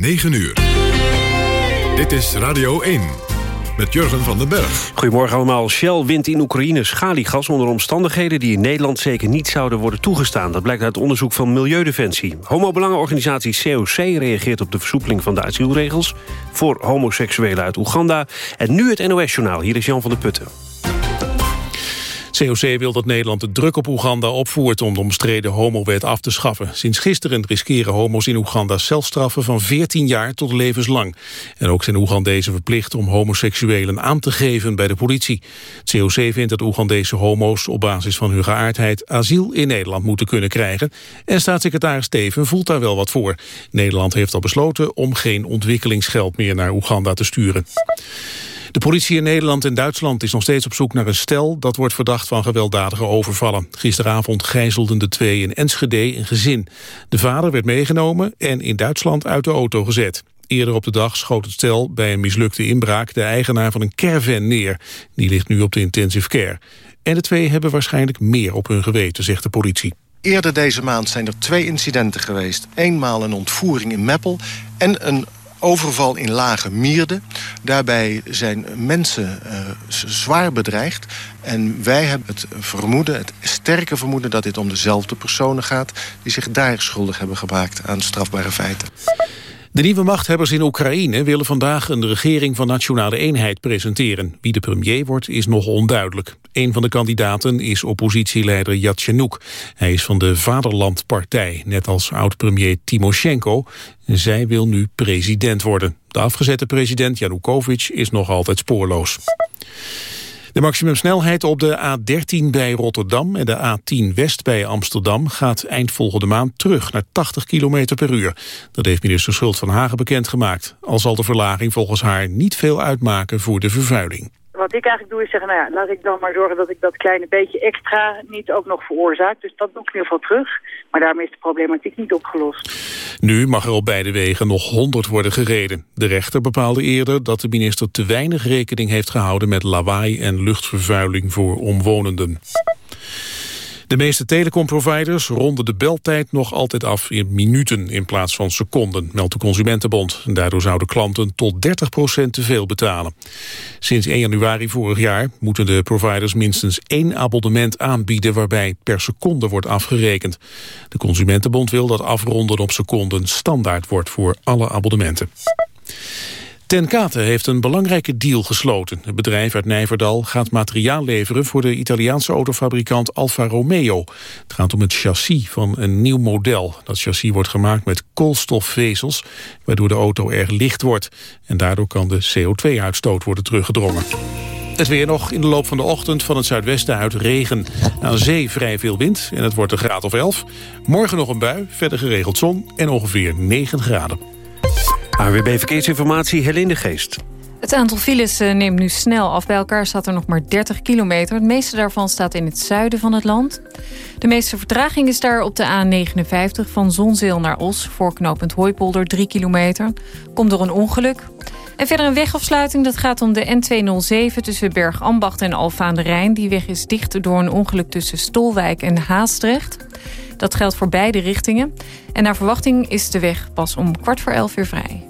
9 uur. Dit is Radio 1 met Jurgen van den Berg. Goedemorgen allemaal. Shell wint in Oekraïne schaliegas onder omstandigheden... die in Nederland zeker niet zouden worden toegestaan. Dat blijkt uit onderzoek van Milieudefensie. Homobelangenorganisatie COC reageert op de versoepeling van de asielregels... voor homoseksuelen uit Oeganda. En nu het NOS-journaal. Hier is Jan van der Putten. COC wil dat Nederland de druk op Oeganda opvoert om de omstreden homowet af te schaffen. Sinds gisteren riskeren homo's in Oeganda celstraffen van 14 jaar tot levenslang. En ook zijn Oegandezen verplicht om homoseksuelen aan te geven bij de politie. Het COC vindt dat Oegandese homo's op basis van hun geaardheid asiel in Nederland moeten kunnen krijgen. En staatssecretaris Steven voelt daar wel wat voor. Nederland heeft al besloten om geen ontwikkelingsgeld meer naar Oeganda te sturen. De politie in Nederland en Duitsland is nog steeds op zoek naar een stel... dat wordt verdacht van gewelddadige overvallen. Gisteravond gijzelden de twee in Enschede een gezin. De vader werd meegenomen en in Duitsland uit de auto gezet. Eerder op de dag schoot het stel bij een mislukte inbraak... de eigenaar van een caravan neer. Die ligt nu op de intensive care. En de twee hebben waarschijnlijk meer op hun geweten, zegt de politie. Eerder deze maand zijn er twee incidenten geweest. Eenmaal een ontvoering in Meppel en een overval in Lage Mierde. Daarbij zijn mensen uh, zwaar bedreigd. En wij hebben het vermoeden, het sterke vermoeden... dat dit om dezelfde personen gaat... die zich daar schuldig hebben gemaakt aan strafbare feiten. De nieuwe machthebbers in Oekraïne willen vandaag een regering van nationale eenheid presenteren. Wie de premier wordt is nog onduidelijk. Een van de kandidaten is oppositieleider Yatsenuk. Hij is van de Vaderlandpartij, net als oud-premier Timoshenko. Zij wil nu president worden. De afgezette president Yanukovych is nog altijd spoorloos. De maximumsnelheid op de A13 bij Rotterdam en de A10 West bij Amsterdam gaat eind volgende maand terug naar 80 km per uur. Dat heeft minister Schult van Hagen bekendgemaakt. Al zal de verlaging volgens haar niet veel uitmaken voor de vervuiling wat ik eigenlijk doe is zeggen, nou ja, laat ik dan maar zorgen dat ik dat kleine beetje extra niet ook nog veroorzaak. Dus dat doe ik in ieder geval terug. Maar daarmee is de problematiek niet opgelost. Nu mag er op beide wegen nog 100 worden gereden. De rechter bepaalde eerder dat de minister te weinig rekening heeft gehouden met lawaai en luchtvervuiling voor omwonenden. De meeste telecomproviders ronden de beltijd nog altijd af in minuten in plaats van seconden, meldt de Consumentenbond. Daardoor zouden klanten tot 30% te veel betalen. Sinds 1 januari vorig jaar moeten de providers minstens één abonnement aanbieden waarbij per seconde wordt afgerekend. De Consumentenbond wil dat afronden op seconden standaard wordt voor alle abonnementen. Ten Kate heeft een belangrijke deal gesloten. Het bedrijf uit Nijverdal gaat materiaal leveren voor de Italiaanse autofabrikant Alfa Romeo. Het gaat om het chassis van een nieuw model. Dat chassis wordt gemaakt met koolstofvezels, waardoor de auto erg licht wordt. En daardoor kan de CO2-uitstoot worden teruggedrongen. Het weer nog in de loop van de ochtend van het zuidwesten uit regen. Aan zee vrij veel wind en het wordt een graad of 11. Morgen nog een bui, verder geregeld zon en ongeveer 9 graden. AWB Verkeersinformatie, Helene Geest. Het aantal files eh, neemt nu snel af. Bij elkaar staat er nog maar 30 kilometer. Het meeste daarvan staat in het zuiden van het land. De meeste vertraging is daar op de A59 van Zonzeel naar Os... voor knooppunt Hooipolder, 3 kilometer. Komt door een ongeluk. En verder een wegafsluiting, dat gaat om de N207... tussen Bergambacht en Alfa aan de Rijn. Die weg is dicht door een ongeluk tussen Stolwijk en Haastrecht. Dat geldt voor beide richtingen. En naar verwachting is de weg pas om kwart voor elf weer vrij.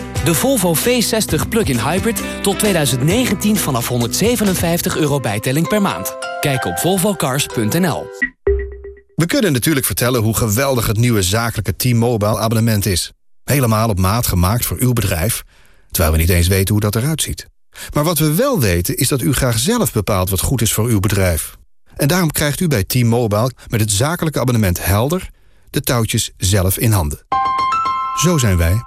De Volvo V60 Plug-in Hybrid tot 2019 vanaf 157 euro bijtelling per maand. Kijk op volvocars.nl. We kunnen natuurlijk vertellen hoe geweldig het nieuwe zakelijke T-Mobile abonnement is. Helemaal op maat gemaakt voor uw bedrijf, terwijl we niet eens weten hoe dat eruit ziet. Maar wat we wel weten is dat u graag zelf bepaalt wat goed is voor uw bedrijf. En daarom krijgt u bij T-Mobile met het zakelijke abonnement Helder... de touwtjes zelf in handen. Zo zijn wij.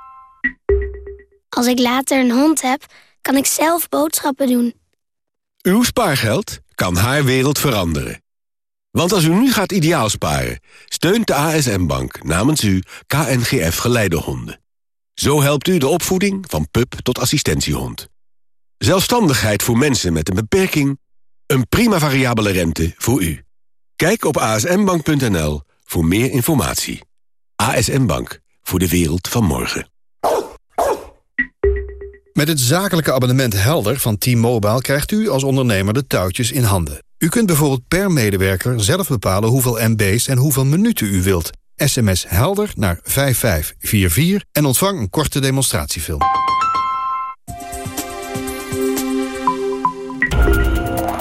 Als ik later een hond heb, kan ik zelf boodschappen doen. Uw spaargeld kan haar wereld veranderen. Want als u nu gaat ideaal sparen, steunt de ASM-bank namens u KNGF Geleidehonden. Zo helpt u de opvoeding van pup tot assistentiehond. Zelfstandigheid voor mensen met een beperking. Een prima variabele rente voor u. Kijk op asmbank.nl voor meer informatie. ASM Bank, voor de wereld van morgen. Met het zakelijke abonnement Helder van T-Mobile krijgt u als ondernemer de touwtjes in handen. U kunt bijvoorbeeld per medewerker zelf bepalen hoeveel MB's en hoeveel minuten u wilt. SMS Helder naar 5544 en ontvang een korte demonstratiefilm.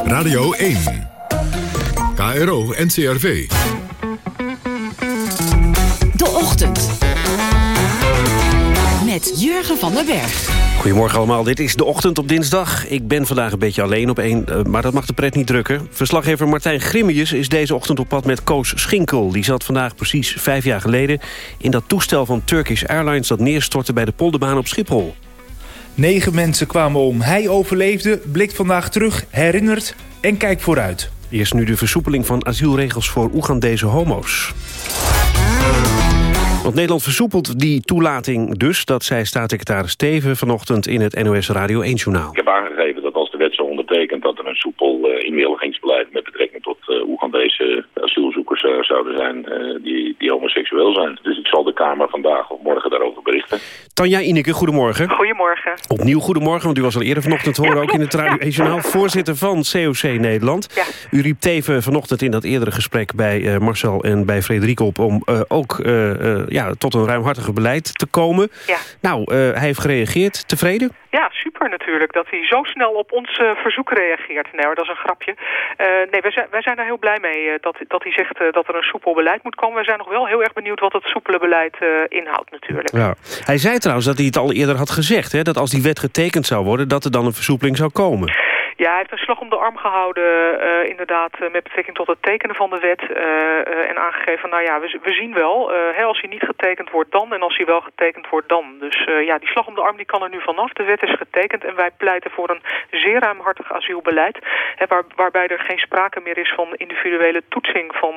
Radio 1. KRO NCRV. De Ochtend. Met Jurgen van den Berg. Goedemorgen allemaal, dit is de ochtend op dinsdag. Ik ben vandaag een beetje alleen op één, eh, maar dat mag de pret niet drukken. Verslaggever Martijn Grimmius is deze ochtend op pad met Koos Schinkel. Die zat vandaag precies vijf jaar geleden... in dat toestel van Turkish Airlines dat neerstortte bij de polderbaan op Schiphol. Negen mensen kwamen om. Hij overleefde, blikt vandaag terug, herinnert en kijkt vooruit. Eerst nu de versoepeling van asielregels voor Oegandese homo's. Want Nederland versoepelt die toelating dus... dat zei staatssecretaris Steven vanochtend in het NOS Radio 1-journaal. Ik heb aangegeven dat als de wet zo ondertekent... dat er een soepel uh, inwilligingsbeleid met betrekking tot uh, Oegandese asielzoekers uh, zouden zijn... die, die homoseksueel zijn. Dus ik zal de Kamer vandaag of morgen daarover berichten. Tanja Ineke, goedemorgen. Goedemorgen. Opnieuw goedemorgen, want u was al eerder vanochtend horen... ook in het Radio 1-journaal, voorzitter van COC Nederland. Ja. U riep Teven vanochtend in dat eerdere gesprek bij Marcel en bij Frederik op... om ook ja, tot een ruimhartiger beleid te komen. Ja. Nou, hij heeft gereageerd. Tevreden? Ja, super natuurlijk. Dat hij zo snel op ons uh, verzoek reageert. Nee hoor, dat is een grapje. Uh, nee, wij zijn, wij zijn daar heel blij mee uh, dat, dat hij zegt dat er een soepel beleid moet komen. Wij zijn nog wel heel erg benieuwd wat het soepele beleid inhoudt natuurlijk. Ja. Hij zei trouwens dat hij het al eerder had gezegd. Hè, dat als die wet getekend zou worden, dat er dan een versoepeling zou komen. Ja, hij heeft een slag om de arm gehouden, uh, inderdaad, uh, met betrekking tot het tekenen van de wet. Uh, en aangegeven, nou ja, we, we zien wel, hè, als hij niet getekend wordt dan en als hij wel getekend wordt dan. Dus ja, die slag om de arm die kan er nu vanaf. De wet is getekend en wij pleiten voor een zeer ruimhartig asielbeleid. Hè, waar, waarbij er geen sprake meer is van individuele toetsing van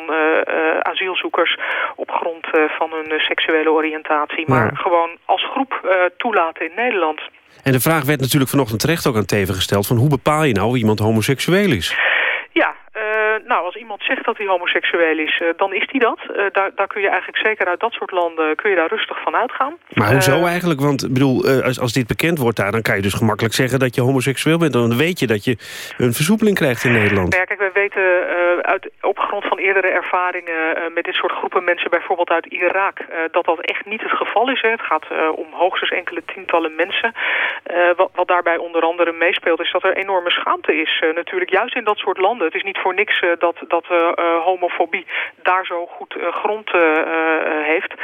asielzoekers op grond van hun seksuele oriëntatie. Maar ja. gewoon als groep toelaten in Nederland. En de vraag werd natuurlijk vanochtend terecht ook aan Teven gesteld... van hoe bepaal je nou of iemand homoseksueel is? Ja, uh, nou, als iemand zegt dat hij homoseksueel is, uh, dan is hij dat. Uh, daar, daar kun je eigenlijk zeker uit dat soort landen kun je daar rustig van uitgaan. Maar hoezo eigenlijk? Want bedoel, als, als dit bekend wordt daar, dan kan je dus gemakkelijk zeggen dat je homoseksueel bent. Dan weet je dat je een versoepeling krijgt in Nederland. Nou ja, kijk, wij weten uit, op grond van eerdere ervaringen met dit soort groepen mensen, bijvoorbeeld uit Irak, dat dat echt niet het geval is. Hè. Het gaat om hoogstens enkele tientallen mensen. Wat, wat, daarbij onder andere meespeelt is dat er enorme schaamte is. natuurlijk juist in dat soort landen. Het is niet voor niks uh, dat, dat uh, homofobie daar zo goed grond heeft.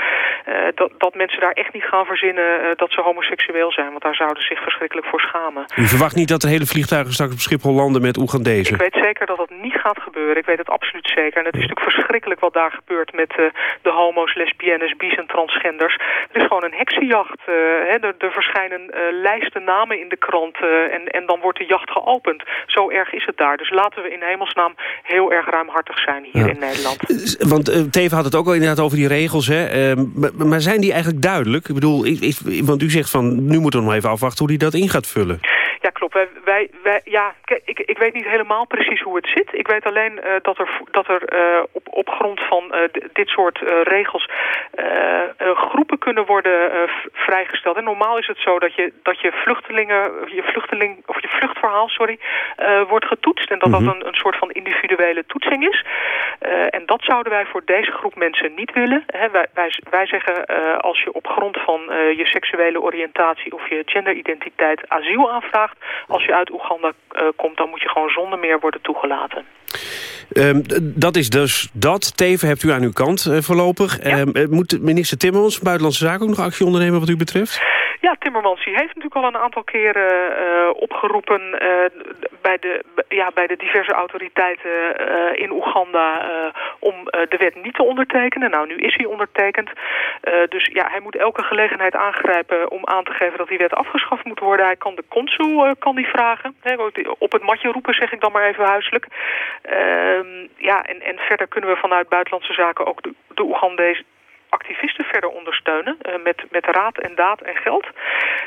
dat, dat mensen daar echt niet gaan verzinnen dat ze homoseksueel zijn. Want daar zouden ze zich verschrikkelijk voor schamen. U verwacht niet dat er hele vliegtuigen straks op Schiphol landen met Oegandezen? Ik weet zeker dat dat niet gaat gebeuren. Ik weet het absoluut zeker. En het is natuurlijk verschrikkelijk wat daar gebeurt met de homo's, lesbiennes, bis en transgenders. Het is gewoon een heksenjacht. Hè. Er, er, verschijnen lijsten namen in de krant en, en dan wordt de jacht geopend. Zo erg is het daar. Dus laten we in hemelsnaam heel erg ruimhartig zijn hier ja. in Nederland. Want uh, Teven had het ook al inderdaad over die regels. Hè? Uh, maar zijn die eigenlijk duidelijk? Ik bedoel, want u zegt van nu moeten we nog even afwachten hoe die dat in gaat vullen. Ja, Wij, wij, wij, ja, ik, ik weet niet helemaal precies hoe het zit. Ik weet alleen uh, dat er, dat er uh, op, op grond van uh, dit soort regels groepen kunnen worden vrijgesteld. En normaal is het zo dat je, dat je vluchtelingen, je vluchteling of je vluchtverhaal, sorry, wordt getoetst. En dat mm -hmm. dat een, een soort van individuele toetsing is. en dat zouden wij voor deze groep mensen niet willen. Hè, wij, wij, wij zeggen als je op grond van je seksuele oriëntatie of je genderidentiteit asiel aanvraagt, als je uit Oeganda eh, komt, dan moet je gewoon zonder meer worden toegelaten. Ehm, dat is dus dat. Teven hebt u aan uw kant eh, voorlopig. Ehm, eh, moet minister Timmermans, Buitenlandse Zaken, ook nog actie ondernemen wat u betreft? Ja, Timmermans die heeft natuurlijk al een aantal keren eh, opgeroepen eh, bij, de, ja, bij de diverse autoriteiten eh, in Oeganda om de wet niet te ondertekenen. Nou, nu is hij ondertekend. Dus ja, hij moet elke gelegenheid aangrijpen om aan te geven dat die wet afgeschaft moet worden. Hij kan de consul kan die vragen. Op het matje roepen, zeg ik dan maar even huiselijk. Ehm, ja, en, en verder kunnen we vanuit Buitenlandse Zaken ook de, de Oegandese activisten verder ondersteunen uh, met, met raad en daad en geld.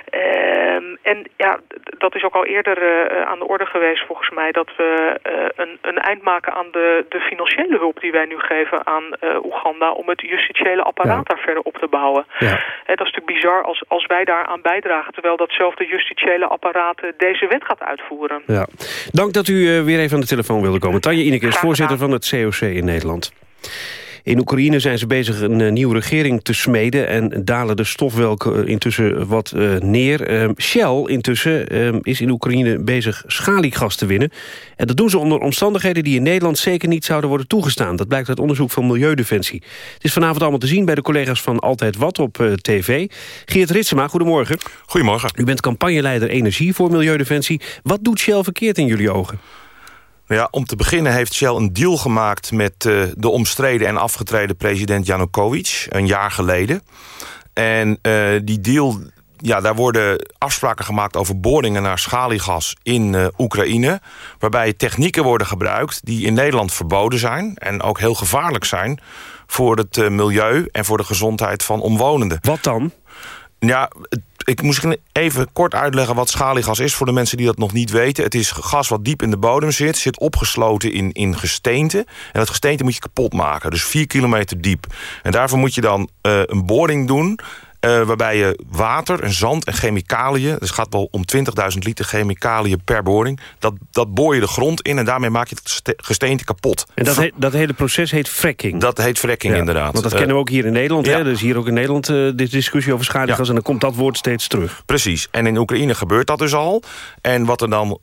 Ehm, en ja, dat is ook al eerder uh, aan de orde geweest volgens mij... dat we uh, een, een eind maken aan de, de financiële hulp die wij nu geven aan Oeganda... om het justitiële apparaat ja. daar verder op te bouwen. Ja. dat is natuurlijk bizar als, als wij daaraan bijdragen... terwijl datzelfde justitiële apparaat deze wet gaat uitvoeren. Ja. Dank dat u weer even aan de telefoon wilde komen. Tanja Ineke is voorzitter van het COC in Nederland. In Oekraïne zijn ze bezig een uh, nieuwe regering te smeden... en dalen de stofwelken uh, intussen wat uh, neer. Shell intussen is in Oekraïne bezig schaliegas te winnen. En dat doen ze onder omstandigheden die in Nederland zeker niet zouden worden toegestaan. Dat blijkt uit onderzoek van Milieudefensie. Het is vanavond allemaal te zien bij de collega's van Altijd Wat op tv. Geert Ritsema, goedemorgen. Goedemorgen. U bent campagneleider Energie voor Milieudefensie. Wat doet Shell verkeerd in jullie ogen? Ja, om te beginnen heeft Shell een deal gemaakt... met uh, de omstreden en afgetreden president Janukovic een jaar geleden. En uh, die deal, ja, daar worden afspraken gemaakt over boringen naar schaliegas in uh, Oekraïne. Waarbij technieken worden gebruikt die in Nederland verboden zijn... en ook heel gevaarlijk zijn voor het milieu en voor de gezondheid van omwonenden. Wat dan? Ja, ik moest even kort uitleggen wat schaliegas is... voor de mensen die dat nog niet weten. Het is gas wat diep in de bodem zit. Zit opgesloten in, in gesteente. En dat gesteente moet je kapot maken. Dus vier kilometer diep. En daarvoor moet je dan uh, een boring doen... Uh, waarbij je water en zand en chemicaliën... dus het gaat wel om 20.000 liter chemicaliën per boring... Dat, dat boor je de grond in en daarmee maak je het gesteente kapot. En dat, he, dat hele proces heet fracking? Dat heet fracking, ja, inderdaad. Want dat uh, kennen we ook hier in Nederland. Ja. Hè? Dus hier ook in Nederland uh, de discussie over schaliegas... Ja. en dan komt dat woord steeds terug. Precies. En in Oekraïne gebeurt dat dus al. En wat er dan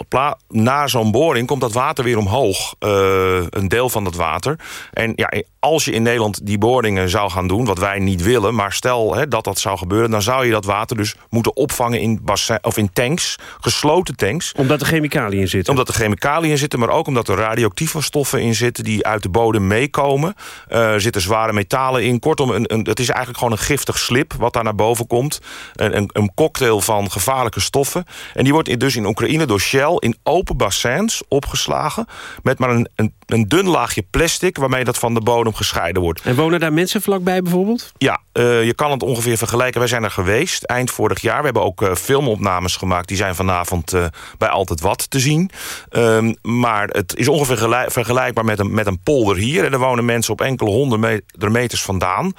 na zo'n boring komt dat water weer omhoog. een deel van dat water. En ja, als je in Nederland die boringen zou gaan doen... wat wij niet willen, maar stel hè, dat dat zou gebeuren... dan zou je dat water dus moeten opvangen in, of in tanks, gesloten tanks. Omdat er chemicaliën in zitten? Omdat er chemicaliën in zitten, maar ook omdat er radioactieve stoffen in zitten... die uit de bodem meekomen. Uh, er zitten zware metalen in. Kortom, een, een, het is eigenlijk gewoon een giftig slip wat daar naar boven komt. Een, een, een cocktail van gevaarlijke stoffen. En die wordt dus in Oekraïne door Shell in open bassins opgeslagen... met maar een, een, een dun laagje plastic waarmee dat van de bodem gescheiden wordt. En wonen daar mensen vlakbij bijvoorbeeld? Ja, uh, je kan het ongeveer vergelijken. Wij zijn er geweest eind vorig jaar. We hebben ook uh, filmopnames gemaakt. Die zijn vanavond uh, bij Altijd Wat te zien. Um, maar het is ongeveer vergelijkbaar met een, met een polder hier. En er wonen mensen op enkele honderden meters vandaan.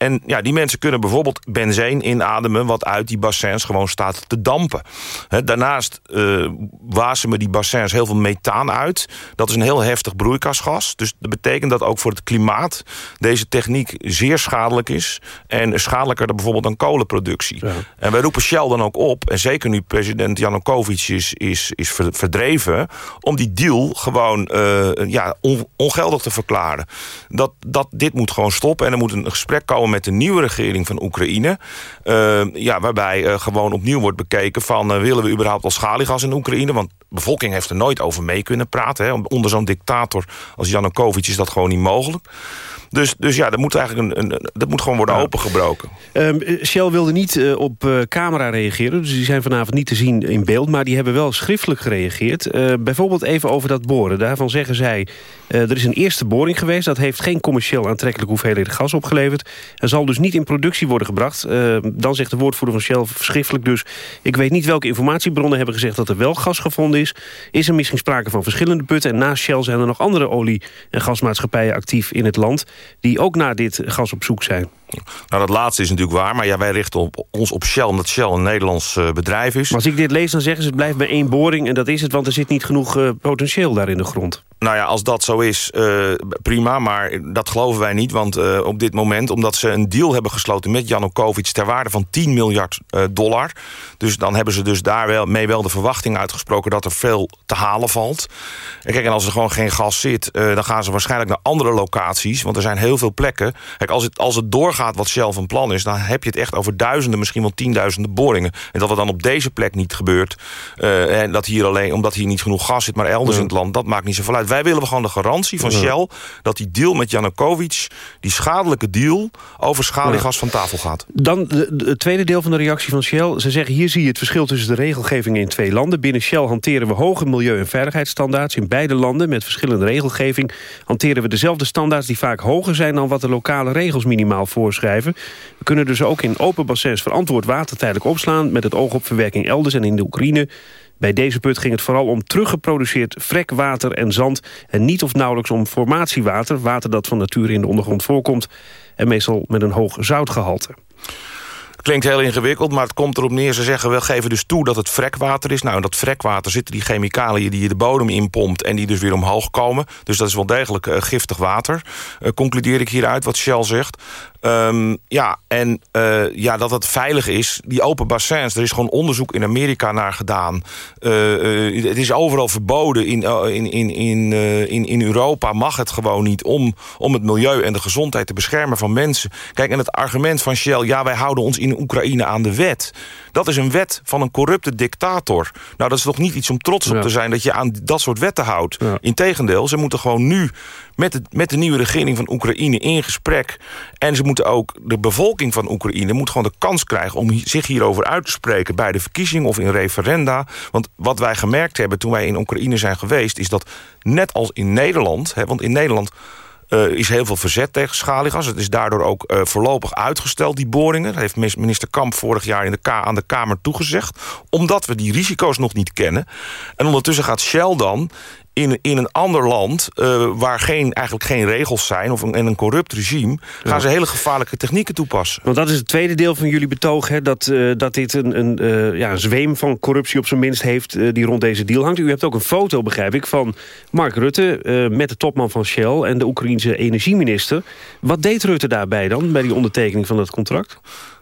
En ja, die mensen kunnen bijvoorbeeld benzeen inademen... wat uit die bassins gewoon staat te dampen. He, daarnaast uh, wasemen die bassins heel veel methaan uit. Dat is een heel heftig broeikasgas. Dus dat betekent dat ook voor het klimaat... deze techniek zeer schadelijk is. En schadelijker dan bijvoorbeeld dan kolenproductie. Ja. En wij roepen Shell dan ook op... en zeker nu president Janukovic is, is, is verdreven... om die deal gewoon uh, ja, on, ongeldig te verklaren. Dat, dat, dit moet gewoon stoppen en er moet een gesprek komen met de nieuwe regering van Oekraïne. Uh, ja, waarbij uh, gewoon opnieuw wordt bekeken van... Uh, willen we überhaupt al schaliegas in Oekraïne? Want de bevolking heeft er nooit over mee kunnen praten. Hè. Onder zo'n dictator als Janukovic is dat gewoon niet mogelijk. Dus, dus ja, dat moet eigenlijk een, een, dat moet gewoon worden ja. opengebroken. Um, Shell wilde niet uh, op uh, camera reageren, dus die zijn vanavond niet te zien in beeld... maar die hebben wel schriftelijk gereageerd. Uh, bijvoorbeeld even over dat boren. Daarvan zeggen zij, er is een eerste boring geweest... dat heeft geen commercieel aantrekkelijke hoeveelheden gas opgeleverd... en zal dus niet in productie worden gebracht. dan zegt de woordvoerder van Shell schriftelijk dus... ik weet niet welke informatiebronnen hebben gezegd dat er wel gas gevonden is. Is er misschien sprake van verschillende putten... en naast Shell zijn er nog andere olie- en gasmaatschappijen actief in het land die ook naar dit gas op zoek zijn. Nou, dat laatste is natuurlijk waar, maar ja, wij richten op, ons op Shell... omdat Shell een Nederlands uh, bedrijf is. Maar als ik dit lees, dan zeggen ze het blijft bij één boring... en dat is het, want er zit niet genoeg uh, potentieel daar in de grond. Nou ja, als dat zo is, uh, prima. Maar dat geloven wij niet. Want uh, op dit moment, omdat ze een deal hebben gesloten met Janukovic... ter waarde van 10 miljard uh, dollar. Dus dan hebben ze dus daar wel, mee wel de verwachting uitgesproken... dat er veel te halen valt. En kijk, en als er gewoon geen gas zit... dan gaan ze waarschijnlijk naar andere locaties. Want er zijn heel veel plekken. Kijk, als het, als het doorgaat wat Shell van plan is... dan heb je het echt over duizenden, misschien wel tienduizenden boringen. En dat het dan op deze plek niet gebeurt... en dat hier alleen, omdat hier niet genoeg gas zit... maar elders in het land, dat maakt niet zoveel uit wij willen gewoon de garantie van Shell... dat die deal met Janukovic, die schadelijke deal... over schaliegas van tafel gaat. Dan het tweede deel van de reactie van Shell. Ze zeggen, hier zie je het verschil tussen de regelgeving in twee landen. Binnen Shell hanteren we hoge milieu- en veiligheidsstandaards. In beide landen, met verschillende regelgeving... hanteren we dezelfde standaards die vaak hoger zijn... dan wat de lokale regels minimaal voorschrijven. We kunnen dus ook in open bassins verantwoord water tijdelijk opslaan... met het oog op verwerking elders en in de Oekraïne bij deze put ging het vooral om teruggeproduceerd frekwater en zand... en niet of nauwelijks om formatiewater, water dat van nature in de ondergrond voorkomt... en meestal met een hoog zoutgehalte. Klinkt heel ingewikkeld, maar het komt erop neer. Ze zeggen, we geven dus toe dat het frekwater is. Nou, in dat frekwater zitten die chemicaliën die je de bodem inpompt... en die dus weer omhoog komen. Dus dat is wel degelijk uh, giftig water. Uh, concludeer ik hieruit wat Shell zegt. Um, ja, en uh, ja, dat het veilig is. Die open bassins, er is gewoon onderzoek in Amerika naar gedaan. het is overal verboden. In, in, in, in, in, in Europa mag het gewoon niet... Om, om het milieu en de gezondheid te beschermen van mensen. Kijk, en het argument van Shell... ja, wij houden ons in in Oekraïne aan de wet. Dat is een wet van een corrupte dictator. Nou, dat is toch niet iets om trots op ja. te zijn... dat je aan dat soort wetten houdt. Ja. Integendeel, ze moeten gewoon nu met de, met de nieuwe regering van Oekraïne in gesprek. En ze moeten ook, de bevolking van Oekraïne moet gewoon de kans krijgen... om zich hierover uit te spreken bij de verkiezingen of in referenda. Want wat wij gemerkt hebben toen wij in Oekraïne zijn geweest... is dat net als in Nederland, hè, want in Nederland uh, is heel veel verzet tegen schaliegas. Het is daardoor ook uh, voorlopig uitgesteld, die boringen. Dat heeft minister Kamp vorig jaar in de K aan de Kamer toegezegd. Omdat we die risico's nog niet kennen. En ondertussen gaat Shell dan in, in een ander land uh, waar geen, eigenlijk geen regels zijn... of een, en een corrupt regime, gaan ja. ze hele gevaarlijke technieken toepassen. Want dat is het tweede deel van jullie betoog... Hè, dat, uh, dat dit een, een, uh, ja, een zweem van corruptie op zijn minst heeft... die rond deze deal hangt. U hebt ook een foto, begrijp ik, van Mark Rutte... met de topman van Shell en de Oekraïense energieminister. Wat deed Rutte daarbij dan, bij die ondertekening van dat contract?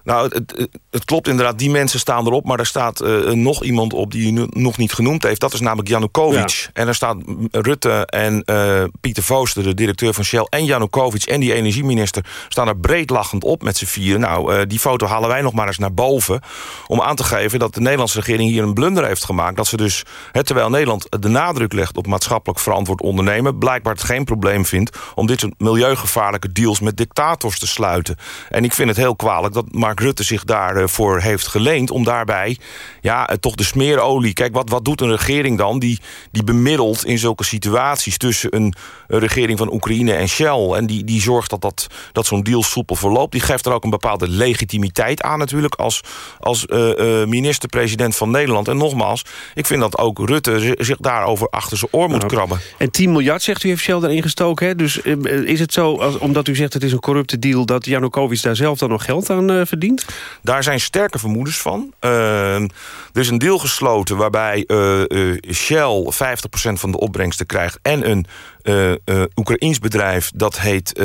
Nou, het, het, klopt inderdaad, die mensen staan erop... maar er staat uh, nog iemand op die u nog niet genoemd heeft. Dat is namelijk Janukovic. Ja. En er staat Rutte en uh, Pieter Vooster, de directeur van Shell... en Janukovic en die energieminister staan er breed lachend op met z'n vieren. Nou, uh, die foto halen wij nog maar eens naar boven... om aan te geven dat de Nederlandse regering hier een blunder heeft gemaakt. Dat ze dus, terwijl Nederland de nadruk legt op maatschappelijk verantwoord ondernemen... blijkbaar het geen probleem vindt om dit soort milieugevaarlijke deals... met dictators te sluiten. En ik vind het heel kwalijk dat Mark Rutte zich daarvoor heeft geleend... om daarbij ja, toch de smeerolie... Kijk, wat, wat doet een regering dan? Die, die bemiddelt in zulke situaties tussen een, een regering van Oekraïne en Shell. En die, die zorgt dat, dat, dat zo'n deal soepel verloopt. Die geeft er ook een bepaalde legitimiteit aan natuurlijk... als, als uh, uh, minister-president van Nederland. En nogmaals, ik vind dat ook Rutte zich daarover achter zijn oor moet krabben. En 10 miljard, zegt u, heeft Shell erin gestoken. Hè? Dus eh, is het zo, als, omdat u zegt het is een corrupte deal... dat Janukovic daar zelf dan nog geld aan uh, Daar zijn sterke vermoedens van. Uh, er is een deal gesloten waarbij uh, uh, Shell 50% van de opbrengsten krijgt... en een Oekraïens bedrijf, dat heet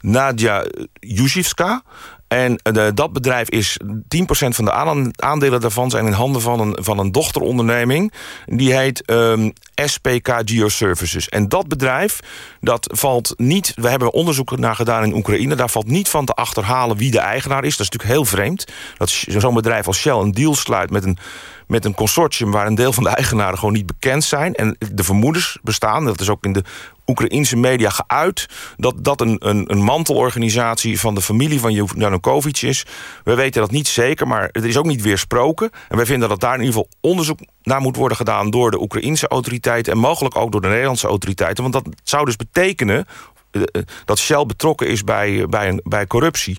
Nadia Yuzhivska... En uh, dat bedrijf is 10% van de aandelen daarvan zijn in handen van een, van een dochteronderneming. Die heet um, SPK Geoservices. En dat bedrijf, dat valt niet... We hebben onderzoek naar gedaan in Oekraïne. Daar valt niet van te achterhalen wie de eigenaar is. Dat is natuurlijk heel vreemd. Dat zo'n bedrijf als Shell een deal sluit met een met een consortium waar een deel van de eigenaren gewoon niet bekend zijn. En de vermoedens bestaan, dat is ook in de Oekraïnse media geuit... dat dat een, een, een mantelorganisatie van de familie van Janukovic is. We weten dat niet zeker, maar het is ook niet weersproken. En wij vinden dat daar in ieder geval onderzoek naar moet worden gedaan... door de Oekraïnse autoriteiten en mogelijk ook door de Nederlandse autoriteiten. Want dat zou dus betekenen eh, dat Shell betrokken is bij, bij, bij corruptie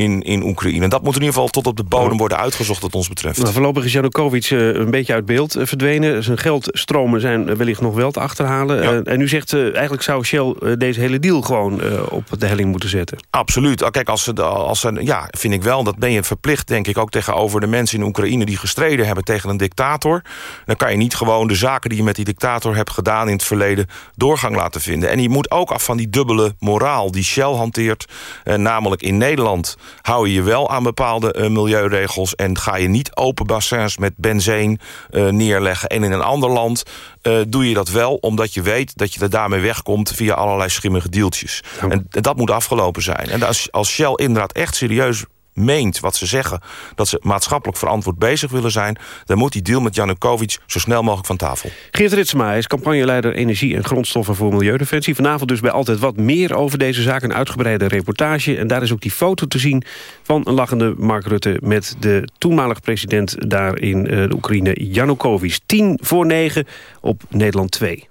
in, in Oekraïne. Dat moet in ieder geval tot op de bodem worden uitgezocht wat ons betreft. Nou, voorlopig is Janukovic uh, een beetje uit beeld uh, verdwenen. Zijn geldstromen zijn wellicht nog wel te achterhalen. Ja. en u zegt eigenlijk zou Shell deze hele deal gewoon op de helling moeten zetten. Absoluut. Ah, kijk, als ze, als ze, ja, vind ik wel, dat ben je verplicht denk ik ook tegenover de mensen in Oekraïne die gestreden hebben tegen een dictator. Dan kan je niet gewoon de zaken die je met die dictator hebt gedaan in het verleden doorgang laten vinden. En je moet ook af van die dubbele moraal die Shell hanteert. namelijk in Nederland hou je je wel aan bepaalde uh, milieuregels... en ga je niet open bassins met benzeen uh, neerleggen. En in een ander land uh, doe je dat wel omdat je weet dat je er daarmee wegkomt... via allerlei schimmige deeltjes. Ja. En, en, dat moet afgelopen zijn. En als, als Shell inderdaad echt serieus meent wat ze zeggen... dat ze maatschappelijk verantwoord bezig willen zijn... dan moet die deal met Janukovic zo snel mogelijk van tafel. Geert Ritsma is campagneleider Energie en Grondstoffen voor Milieudefensie. Vanavond dus bij Altijd Wat meer over deze zaak. Een uitgebreide reportage. En daar is ook die foto te zien van een lachende Mark Rutte... met de toenmalige president daar in uh, de Oekraïne, Janukovic. 10 voor 9 op Nederland 2.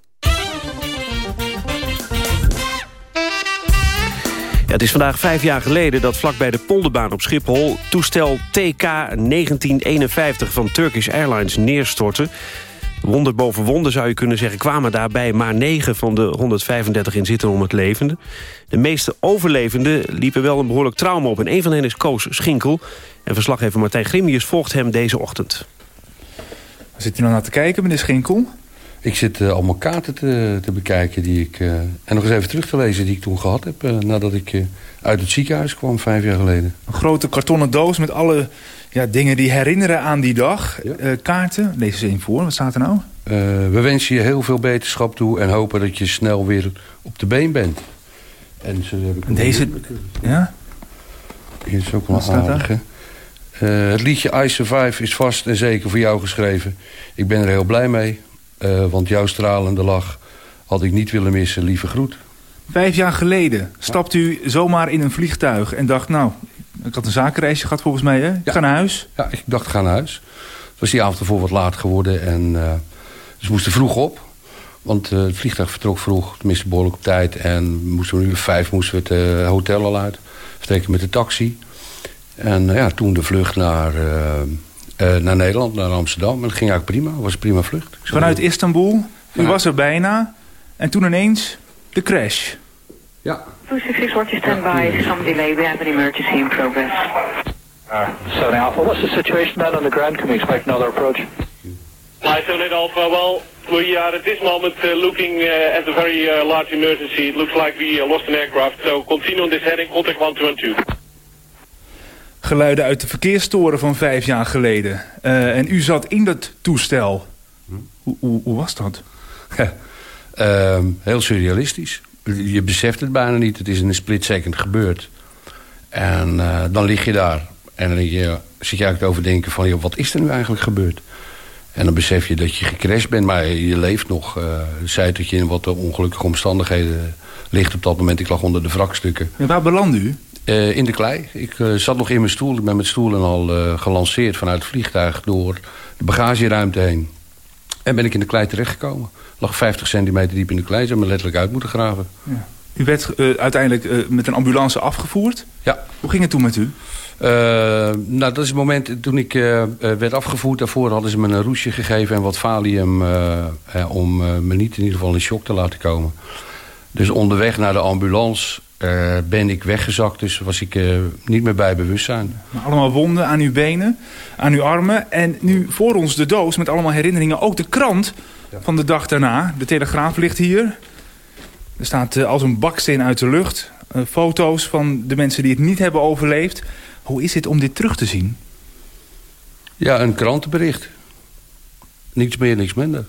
Het is vandaag vijf jaar geleden dat vlakbij de polderbaan op Schiphol... toestel TK 1951 van Turkish Airlines neerstortte. Wonder boven wonder zou je kunnen zeggen... kwamen daarbij maar 9 van de 135 inzittenden om het levende. De meeste overlevenden liepen wel een behoorlijk trauma op... en een van hen is Koos Schinkel. En verslaggever Martijn Grimius volgt hem deze ochtend. Zit u nou naar te kijken, meneer Schinkel? Ik zit uh, allemaal kaarten te, te bekijken die ik, uh, en nog eens even terug te lezen die ik toen gehad heb... Uh, nadat ik uit het ziekenhuis kwam vijf jaar geleden. Een grote kartonnen doos met alle ja, dingen die herinneren aan die dag. Ja. kaarten, lees eens één voor. Wat staat er nou? we wensen je heel veel beterschap toe en hopen dat je snel weer op de been bent. En, zo heb ik en deze... Ja? Hier is ook wel aardig, hè? Het liedje I Survive is vast en zeker voor jou geschreven. Ik ben er heel blij mee. Uh, want jouw stralende lach had ik niet willen missen. Lieve groet. Vijf jaar geleden stapt u zomaar in een vliegtuig en dacht... nou, ik had een zakenreisje gehad volgens mij, hè? Ik ja. ga naar huis. Ja, ik dacht, ga naar huis. Het was die avond ervoor wat laat geworden. En, uh, dus we moesten vroeg op. Want uh, het vliegtuig vertrok vroeg, tenminste behoorlijk op tijd. En we moesten om uur vijf moesten we het hotel al uit. Vertrekken met de taxi. En ja, toen de vlucht naar... Uh, naar Nederland, naar Amsterdam. En dat ging eigenlijk prima. Het was een prima vlucht. Vanuit Istanbul. U was er bijna. En toen ineens de crash. Ja. 266 watch stand by. Some delay. We have an emergency in progress. Uh, 7 Alpha, what's the situation then on the ground? Can we expect another approach? Hi, 7 Alpha. Well, we are at this moment uh, looking uh, at a very uh, large emergency. It looks like we lost an aircraft. So continue on this heading. Contact 1212 geluiden uit de verkeerstoren van vijf jaar geleden. Uh, en u zat in dat toestel. Hoe, hoe, hoe was dat? Uh, heel surrealistisch. Je beseft het bijna niet. Het is in een split second gebeurd. En uh, dan lig je daar. En dan je, zit je eigenlijk te overdenken van... Joh, wat is er nu eigenlijk gebeurd? En dan besef je dat je gecrashed bent, maar je leeft nog. Uh, zei dat je in wat ongelukkige omstandigheden ligt op dat moment. Ik lag onder de wrakstukken. En waar belandde u? Uh, in de klei. Ik uh, zat nog in mijn stoel. Ik ben met stoelen al uh, gelanceerd vanuit het vliegtuig... door de bagageruimte heen. En ben ik in de klei terechtgekomen. lag 50 centimeter diep in de klei. Ze hebben me letterlijk uit moeten graven. Ja. U werd uiteindelijk met een ambulance afgevoerd? Ja. Hoe ging het toen met u? nou, dat is het moment toen ik werd afgevoerd. Daarvoor hadden ze me een roesje gegeven en wat valium... om me niet in ieder geval in shock te laten komen. Dus onderweg naar de ambulance uh, ben ik weggezakt, dus was ik uh, niet meer bij bewustzijn. Maar allemaal wonden aan uw benen, aan uw armen. En nu voor ons de doos met allemaal herinneringen. Ook de krant ja. van de dag daarna. De Telegraaf ligt hier. Er staat uh, als een baksteen uit de lucht. foto's van de mensen die het niet hebben overleefd. Hoe is het om dit terug te zien? Ja, een krantenbericht. Niks meer, niks minder.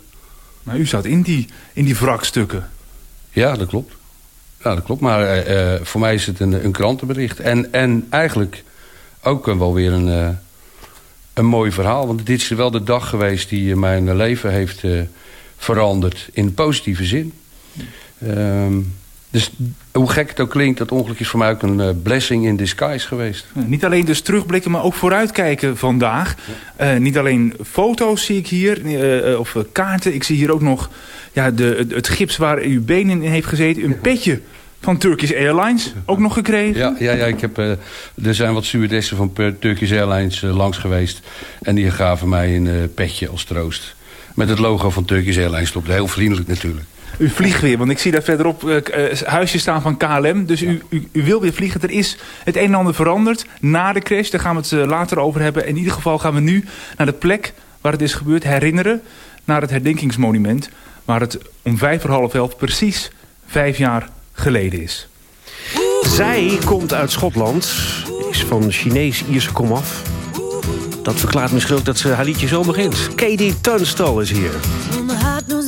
Maar u zat in die, in die wrakstukken. Ja, dat klopt. Ja, dat klopt. Maar uh, voor mij is het een, een krantenbericht. En, en eigenlijk ook wel weer een, uh, een mooi verhaal. Want dit is wel de dag geweest die mijn leven heeft veranderd. In positieve zin. Um, dus hoe gek het ook klinkt, dat ongeluk is voor mij ook een blessing in disguise geweest. Niet alleen dus terugblikken, maar ook vooruitkijken vandaag. Ja. niet alleen foto's zie ik hier, of kaarten. Ik zie hier ook nog ja, de, het, het gips waar uw benen in heeft gezeten. Een petje van Turkish Airlines ook nog gekregen. Ja, ja, ja ik heb, eh, er zijn wat stewardessen van Turkish Airlines eh, langs geweest. En die gaven mij een eh, petje als troost. Met het logo van Turkish Airlines erop. Heel vriendelijk natuurlijk. U vliegt weer, want ik zie daar verderop eh, eh, huisjes staan van KLM. Dus u, u, u wil weer vliegen. Er is het een en ander veranderd na de crash. Daar gaan we het eh, later over hebben. In ieder geval gaan we nu naar de plek waar het is gebeurd herinneren. Naar het herdenkingsmonument. Waar het om vijf voor half elf precies vijf jaar geleden is. Zij komt uit Schotland, is van Chinees-Ierse komaf. Dat verklaart misschien ook dat ze haar liedje zo begint. Katie Tunstall is hier.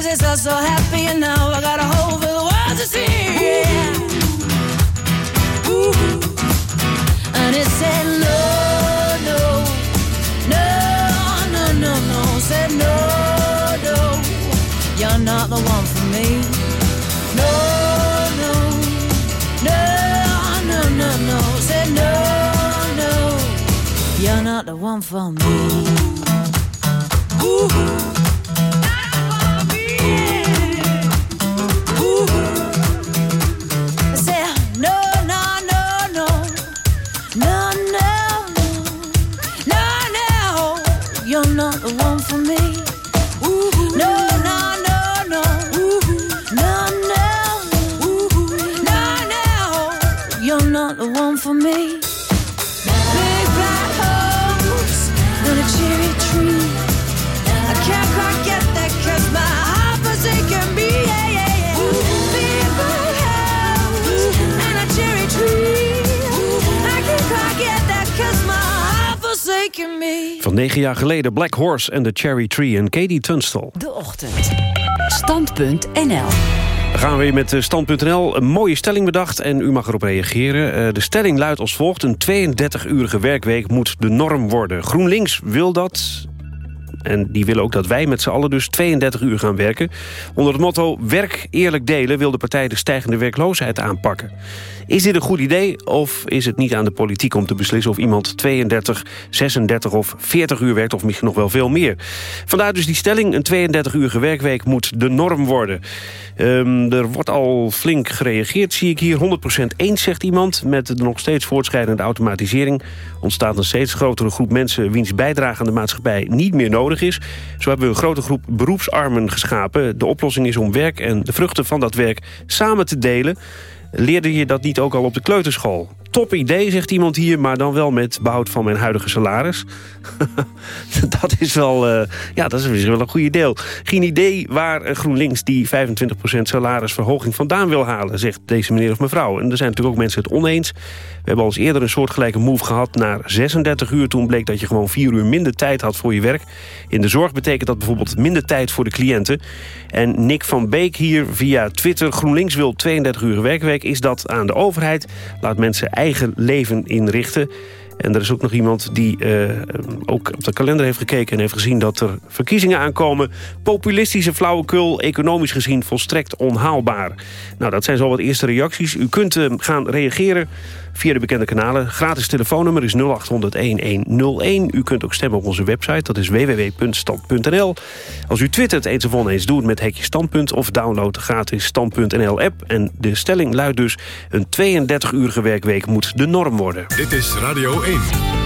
cause it's all so happy and now I got a hole for the world to see. And it said no, no, no, no, no, no. Said no, no, you're not the one for me. No, no, no, no, no, no. Said no, no, you're not the one for me. I negen jaar geleden Black Horse en The Cherry Tree en Katie Tunstall. De Ochtend. Stand.nl We gaan weer met eh, Stand.nl. Een mooie stelling bedacht en u mag erop reageren. Eh, De stelling luidt als volgt. Een 32-urige werkweek moet de norm worden. GroenLinks wil dat... En die willen ook dat wij met z'n allen dus 32 uur gaan werken. Onder het motto werk eerlijk delen wil de partij de stijgende werkloosheid aanpakken. Is dit een goed idee of is het niet aan de politiek om te beslissen... of iemand 32, 36 of 40 uur werkt of misschien nog wel veel meer? Vandaar dus die stelling, een 32-urige werkweek moet de norm worden. Ehm, er wordt al flink gereageerd, zie ik hier. 100% eens, zegt iemand. Met de nog steeds voortschrijdende automatisering... ontstaat een steeds grotere groep mensen... wiens bijdrage aan de maatschappij niet meer nodig is. Zo hebben we een grote groep beroepsarmen geschapen. De oplossing is om werk en de vruchten van dat werk samen te delen... Leerde je dat niet ook al op de kleuterschool? Top idee, zegt iemand hier, maar dan wel met behoud van mijn huidige salaris. dat is wel, eh, ja, dat is wel een goede deel. Geen idee waar eh, GroenLinks die 25% salarisverhoging vandaan wil halen, zegt deze meneer of mevrouw. En er zijn natuurlijk ook mensen het oneens. We hebben al eens eerder een soortgelijke move gehad naar 36 uur. Toen bleek dat je gewoon 4 uur minder tijd had voor je werk. In de zorg betekent dat bijvoorbeeld minder tijd voor de cliënten. En Nick van Beek hier via Twitter. GroenLinks wil 32 uur werkweek. Is dat aan de overheid? Laat mensen eigen leven inrichten. En er is ook nog iemand die eh, ook op de kalender heeft gekeken... en heeft gezien dat er verkiezingen aankomen. Populistische flauwekul, economisch gezien volstrekt onhaalbaar. Nou, dat zijn zo wat eerste reacties. U kunt eh, gaan reageren via de bekende kanalen. Gratis telefoonnummer is 0800-1101. U kunt ook stemmen op onze website, dat is www.stand.nl. Als u twittert eens of oneens, doe met hekje standpunt... of download de gratis stand.nl-app. En de stelling luidt dus... een 32-urige werkweek moet de norm worden. Dit is Radio 1.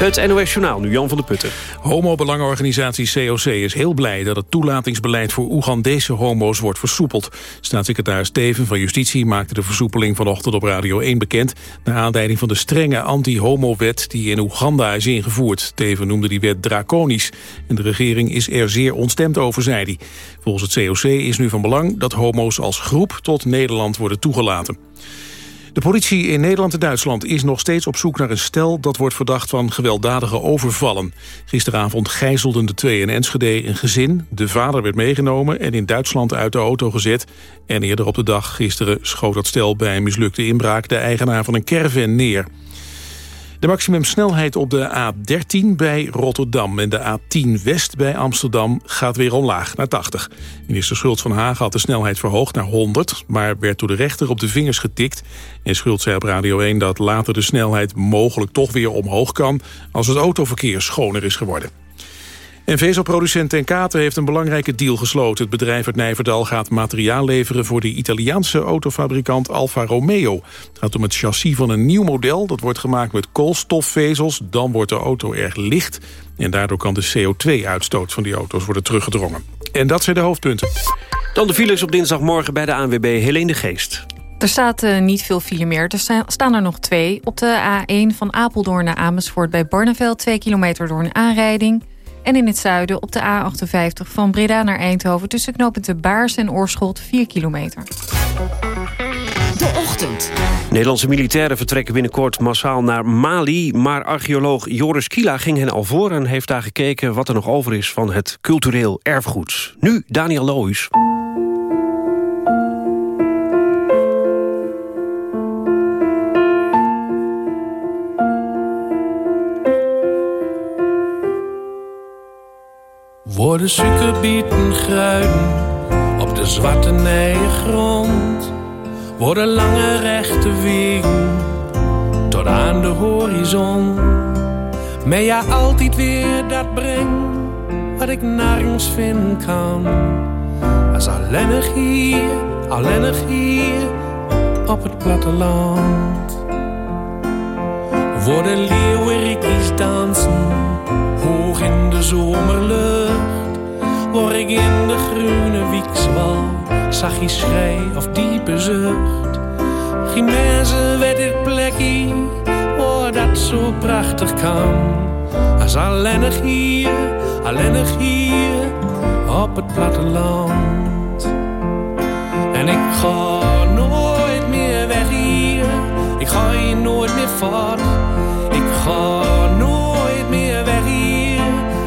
Het NOS Journaal, nu Jan van der Putten. Homo-belangenorganisatie COC is heel blij dat het toelatingsbeleid voor Oegandese homo's wordt versoepeld. Staatssecretaris Steven van Justitie maakte de versoepeling vanochtend op Radio 1 bekend... naar aanleiding van de strenge anti-homo-wet die in Oeganda is ingevoerd. Steven noemde die wet draconisch en de regering is er zeer ontstemd over, zei hij. Volgens het COC is nu van belang dat homo's als groep tot Nederland worden toegelaten. De politie in Nederland en Duitsland is nog steeds op zoek naar een stel... dat wordt verdacht van gewelddadige overvallen. Gisteravond gijzelden de twee in Enschede een gezin. De vader werd meegenomen en in Duitsland uit de auto gezet. En eerder op de dag gisteren schoot dat stel bij een mislukte inbraak... de eigenaar van een caravan neer. De maximumsnelheid op de A13 bij Rotterdam en de A10 West bij Amsterdam gaat weer omlaag naar 80. Minister Schultz van Hagen had de snelheid verhoogd naar 100, maar werd door de rechter op de vingers getikt. En Schultz zei op Radio 1 dat later de snelheid mogelijk toch weer omhoog kan als het autoverkeer schoner is geworden. En vezelproducent Tenkate heeft een belangrijke deal gesloten. Het bedrijf uit Nijverdal gaat materiaal leveren... voor de Italiaanse autofabrikant Alfa Romeo. Het gaat om het chassis van een nieuw model. Dat wordt gemaakt met koolstofvezels. Dan wordt de auto erg licht. En daardoor kan de CO2-uitstoot van die auto's worden teruggedrongen. En dat zijn de hoofdpunten. Dan de files op dinsdagmorgen bij de ANWB Helene de Geest. Er staat uh, niet veel file meer. Er sta staan er nog twee. Op de A1 van Apeldoorn naar Amersfoort bij Barneveld... 2 kilometer door een aanrijding... En in het zuiden op de A58 van Breda naar Eindhoven... tussen knooppunt de Baars en Oorschot 4 kilometer. De ochtend. Nederlandse militairen vertrekken binnenkort massaal naar Mali... maar archeoloog Joris Kila ging hen al voor... en heeft daar gekeken wat er nog over is van het cultureel erfgoed. Nu Daniel Lohuis. Worden suikerbieten gruiden op de zwarte grond. Worden lange rechte wegen tot aan de horizon. Maar ja, altijd weer dat breng wat ik nergens vinden kan. Als alleenig hier, alleenig hier op het platteland. Worden leeuwerikjes dansen hoog in de zomerlucht. Word ik in de groene wiekswal, zag je schrei of diepe zucht. Mensen weet dit plekje, waar dat zo prachtig kan. Als alleenig hier, alleenig hier, op het platteland. En ik ga nooit meer weg hier, ik ga hier nooit meer voort. Ik ga nooit meer weg hier,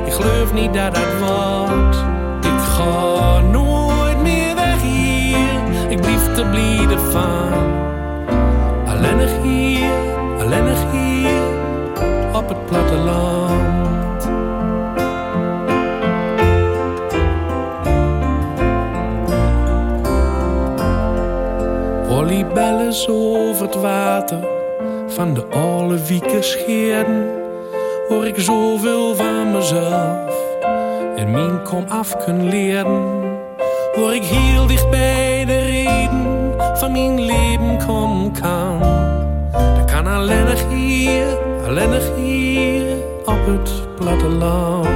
ik geloof niet dat dat wordt. Te van. Alleenig hier, alleenig hier, op het platteland. Volleybellen over het water van de oude wieken scheerden, hoor ik zoveel van mezelf en mijn kom af kunnen leren. Hoor ik heel dicht bij de van mijn leven kom kan. Dat kan alleenig hier, alleenig hier op het platteland.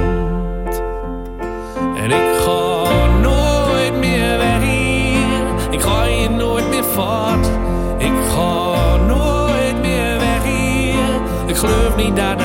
En ik ga nooit meer weg hier, ik ga hier nooit meer voort. Ik ga nooit meer weg hier, ik geloof niet dat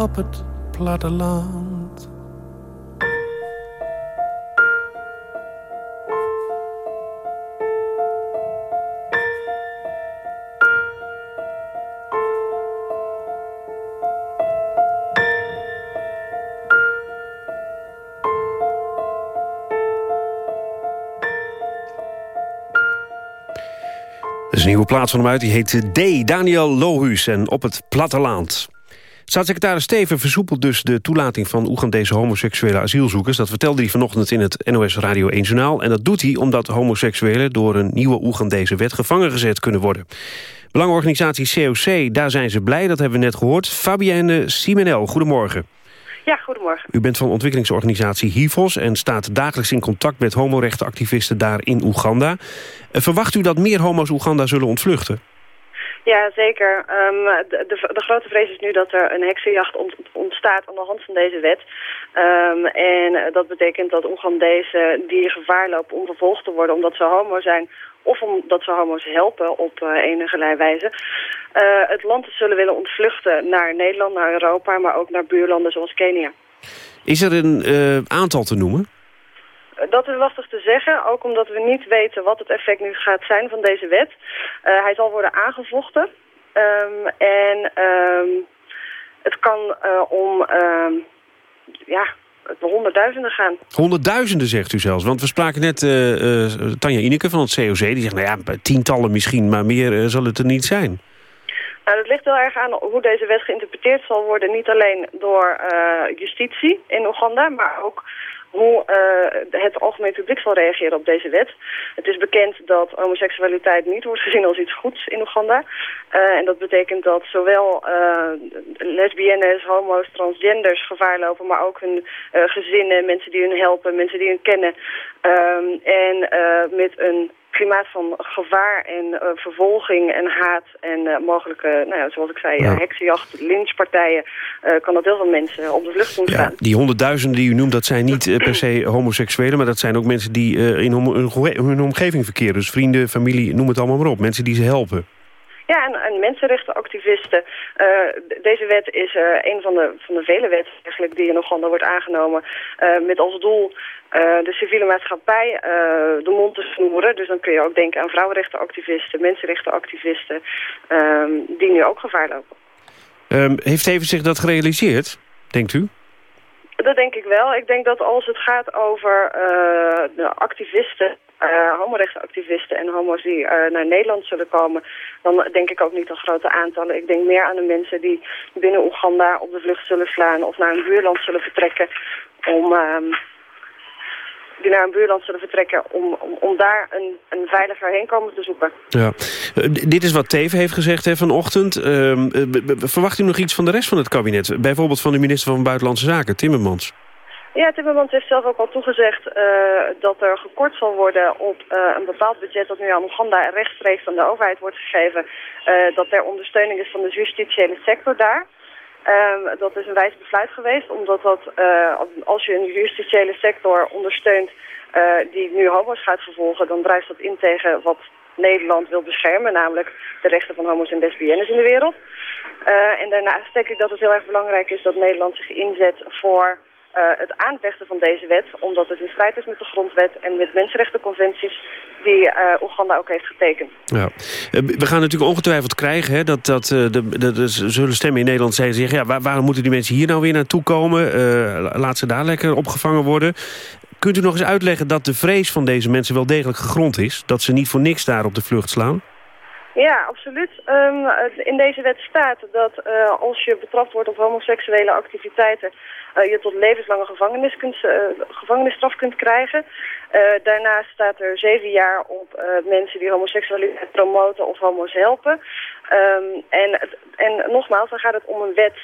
op het platteland. Is een nieuwe plaats van hem uit, die heet eh, D. Daniel en Op het Platteland. Staatssecretaris Steven versoepelt dus de toelating van Oegandese homoseksuele asielzoekers. Dat vertelde hij vanochtend in het NOS Radio 1 Journaal. En dat doet hij omdat homoseksuelen door een nieuwe Oegandese wet gevangen gezet kunnen worden. Belangenorganisatie COC, daar zijn ze blij, dat hebben we net gehoord. Fabienne Simenel, goedemorgen. Ja, goedemorgen. U bent van ontwikkelingsorganisatie HIVOS... en staat dagelijks in contact met homorechtenactivisten daar in Oeganda. Eh, Verwacht u dat meer homo's Oeganda zullen ontvluchten? Ja, zeker. Ehm, de, de, de grote vrees is nu dat er een heksenjacht ont- ontstaat aan de hand van deze wet. Ehm, en eh, dat betekent dat Oegandezen die gevaar lopen om vervolgd te worden omdat ze homo zijn... of omdat ze homo's helpen op uh, enige wijze... Uh, het land zullen willen ontvluchten naar Nederland, naar Europa... maar ook naar buurlanden zoals Kenia. Is er een aantal te noemen? Dat is lastig te zeggen, ook omdat we niet weten wat het effect nu gaat zijn van deze wet. Uh, hij zal worden aangevochten. Um, en um, het kan uh, om um, ja, honderdduizenden gaan. Honderdduizenden zegt u zelfs. Want we spraken net uh, Tanja Ineke van het COC. Die zegt, nou ja, tientallen misschien, maar meer zal het er niet zijn. Nou, dat ligt heel erg aan hoe deze wet geïnterpreteerd zal worden. Niet alleen door justitie in Oeganda, maar ook hoe uh, het algemeen publiek zal reageren op deze wet. Het is bekend dat homoseksualiteit niet wordt gezien als iets goeds in Oeganda. Uh, en dat betekent dat zowel uh, lesbiennes, homo's, transgenders gevaar lopen... maar ook hun gezinnen, mensen die hun helpen, mensen die hun kennen. en met een klimaat van gevaar en uh, vervolging en haat en uh, mogelijke, nou ja, zoals ik zei, ja. heksenjacht, lynchpartijen, uh, kan dat heel veel mensen op de vlucht doen staan. Ja, die honderdduizenden die u noemt, dat zijn niet per se homoseksuelen, maar dat zijn ook mensen die in hun, hun omgeving verkeren. Dus vrienden, familie, noem het allemaal maar op. Mensen die ze helpen. Ja, en, en mensenrechtenactivisten. Uh, deze wet is uh, een van de, van de vele wetten eigenlijk die in Oeganda wordt aangenomen. Uh, met als doel de civiele maatschappij de mond te snoeren. Dus dan kun je ook denken aan vrouwenrechtenactivisten, mensenrechtenactivisten. ehm, die nu ook gevaar lopen. Um, heeft even zich dat gerealiseerd, denkt u? Dat denk ik wel. Ik denk dat als het gaat over de activisten uh, homorechtenactivisten en homo's die uh, naar Nederland zullen komen, dan denk ik ook niet aan grote aantallen. Ik denk meer aan de mensen die binnen Oeganda op de vlucht zullen slaan of naar een buurland zullen vertrekken om... Uh, die naar een buurland zullen vertrekken om, om, om daar een, een veiliger heenkomen te zoeken. Ja. Uh, dit is wat Teven heeft gezegd hè, vanochtend. Uh, verwacht u nog iets van de rest van het kabinet? Bijvoorbeeld van de minister van Buitenlandse Zaken, Timmermans? Ja, Timmermans heeft zelf ook al toegezegd uh, dat er gekort zal worden op uh, een bepaald budget dat nu aan Oeganda rechtstreeks aan de overheid wordt gegeven. Dat er ondersteuning is van de justitiële sector daar. Um, dat is een wijs besluit geweest, omdat dat, als je een justitiële sector ondersteunt die nu homo's gaat vervolgen, dan drijft dat in tegen wat Nederland wil beschermen, namelijk de rechten van homo's en lesbiennes in de wereld. en daarnaast denk ik dat het heel erg belangrijk is dat Nederland zich inzet voor... Uh, het aanvechten van deze wet, omdat het in strijd is met de grondwet en met mensenrechtenconventies die uh, Oeganda ook heeft getekend. Ja. We gaan natuurlijk ongetwijfeld krijgen hè, dat, dat uh, de, de, de, zullen stemmen in Nederland zijn zeggen, ja, waar, waarom moeten die mensen hier nou weer naartoe komen? laat ze daar lekker opgevangen worden. Kunt u nog eens uitleggen dat de vrees van deze mensen wel degelijk gegrond is? Dat ze niet voor niks daar op de vlucht slaan? Ja, absoluut. Um, in deze wet staat dat uh, als je betrapt wordt op homoseksuele activiteiten... Uh, je tot levenslange gevangenis kunt, uh, gevangenisstraf kunt krijgen. daarnaast staat er zeven jaar op mensen die homoseksualiteit promoten of homo's helpen. Um, en, en nogmaals, dan gaat het om een wet...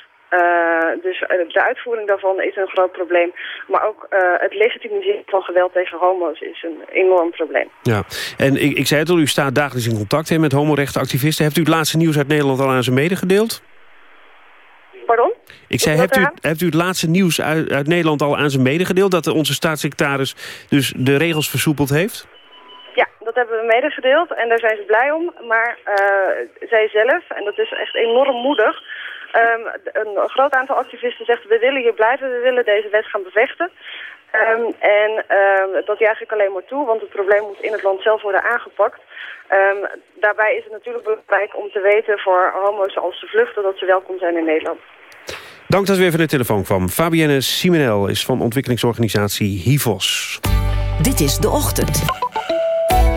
Dus de uitvoering daarvan is een groot probleem. Maar ook het legitimiseren van geweld tegen homo's is een enorm probleem. Ja, en ik, ik zei het al, u staat dagelijks in contact met homorechtenactivisten. Hebt u het laatste nieuws uit Nederland al aan ze medegedeeld? Pardon? Ik zei, hebt u, hebt u het laatste nieuws uit, uit Nederland al aan ze medegedeeld... dat onze staatssecretaris dus de regels versoepeld heeft? Ja, dat hebben we medegedeeld en daar zijn ze blij om. Maar zij zelf, en dat is echt enorm moedig... Um, een groot aantal activisten zegt, we willen hier blijven, we willen deze wet gaan bevechten. Um, en um, dat juich ik alleen maar toe, want het probleem moet in het land zelf worden aangepakt. daarbij is het natuurlijk belangrijk om te weten voor homo's als ze vluchten dat ze welkom zijn in Nederland. Dank dat u weer van de telefoon kwam. Fabienne Simenel is van ontwikkelingsorganisatie HIVOS. Dit is De Ochtend.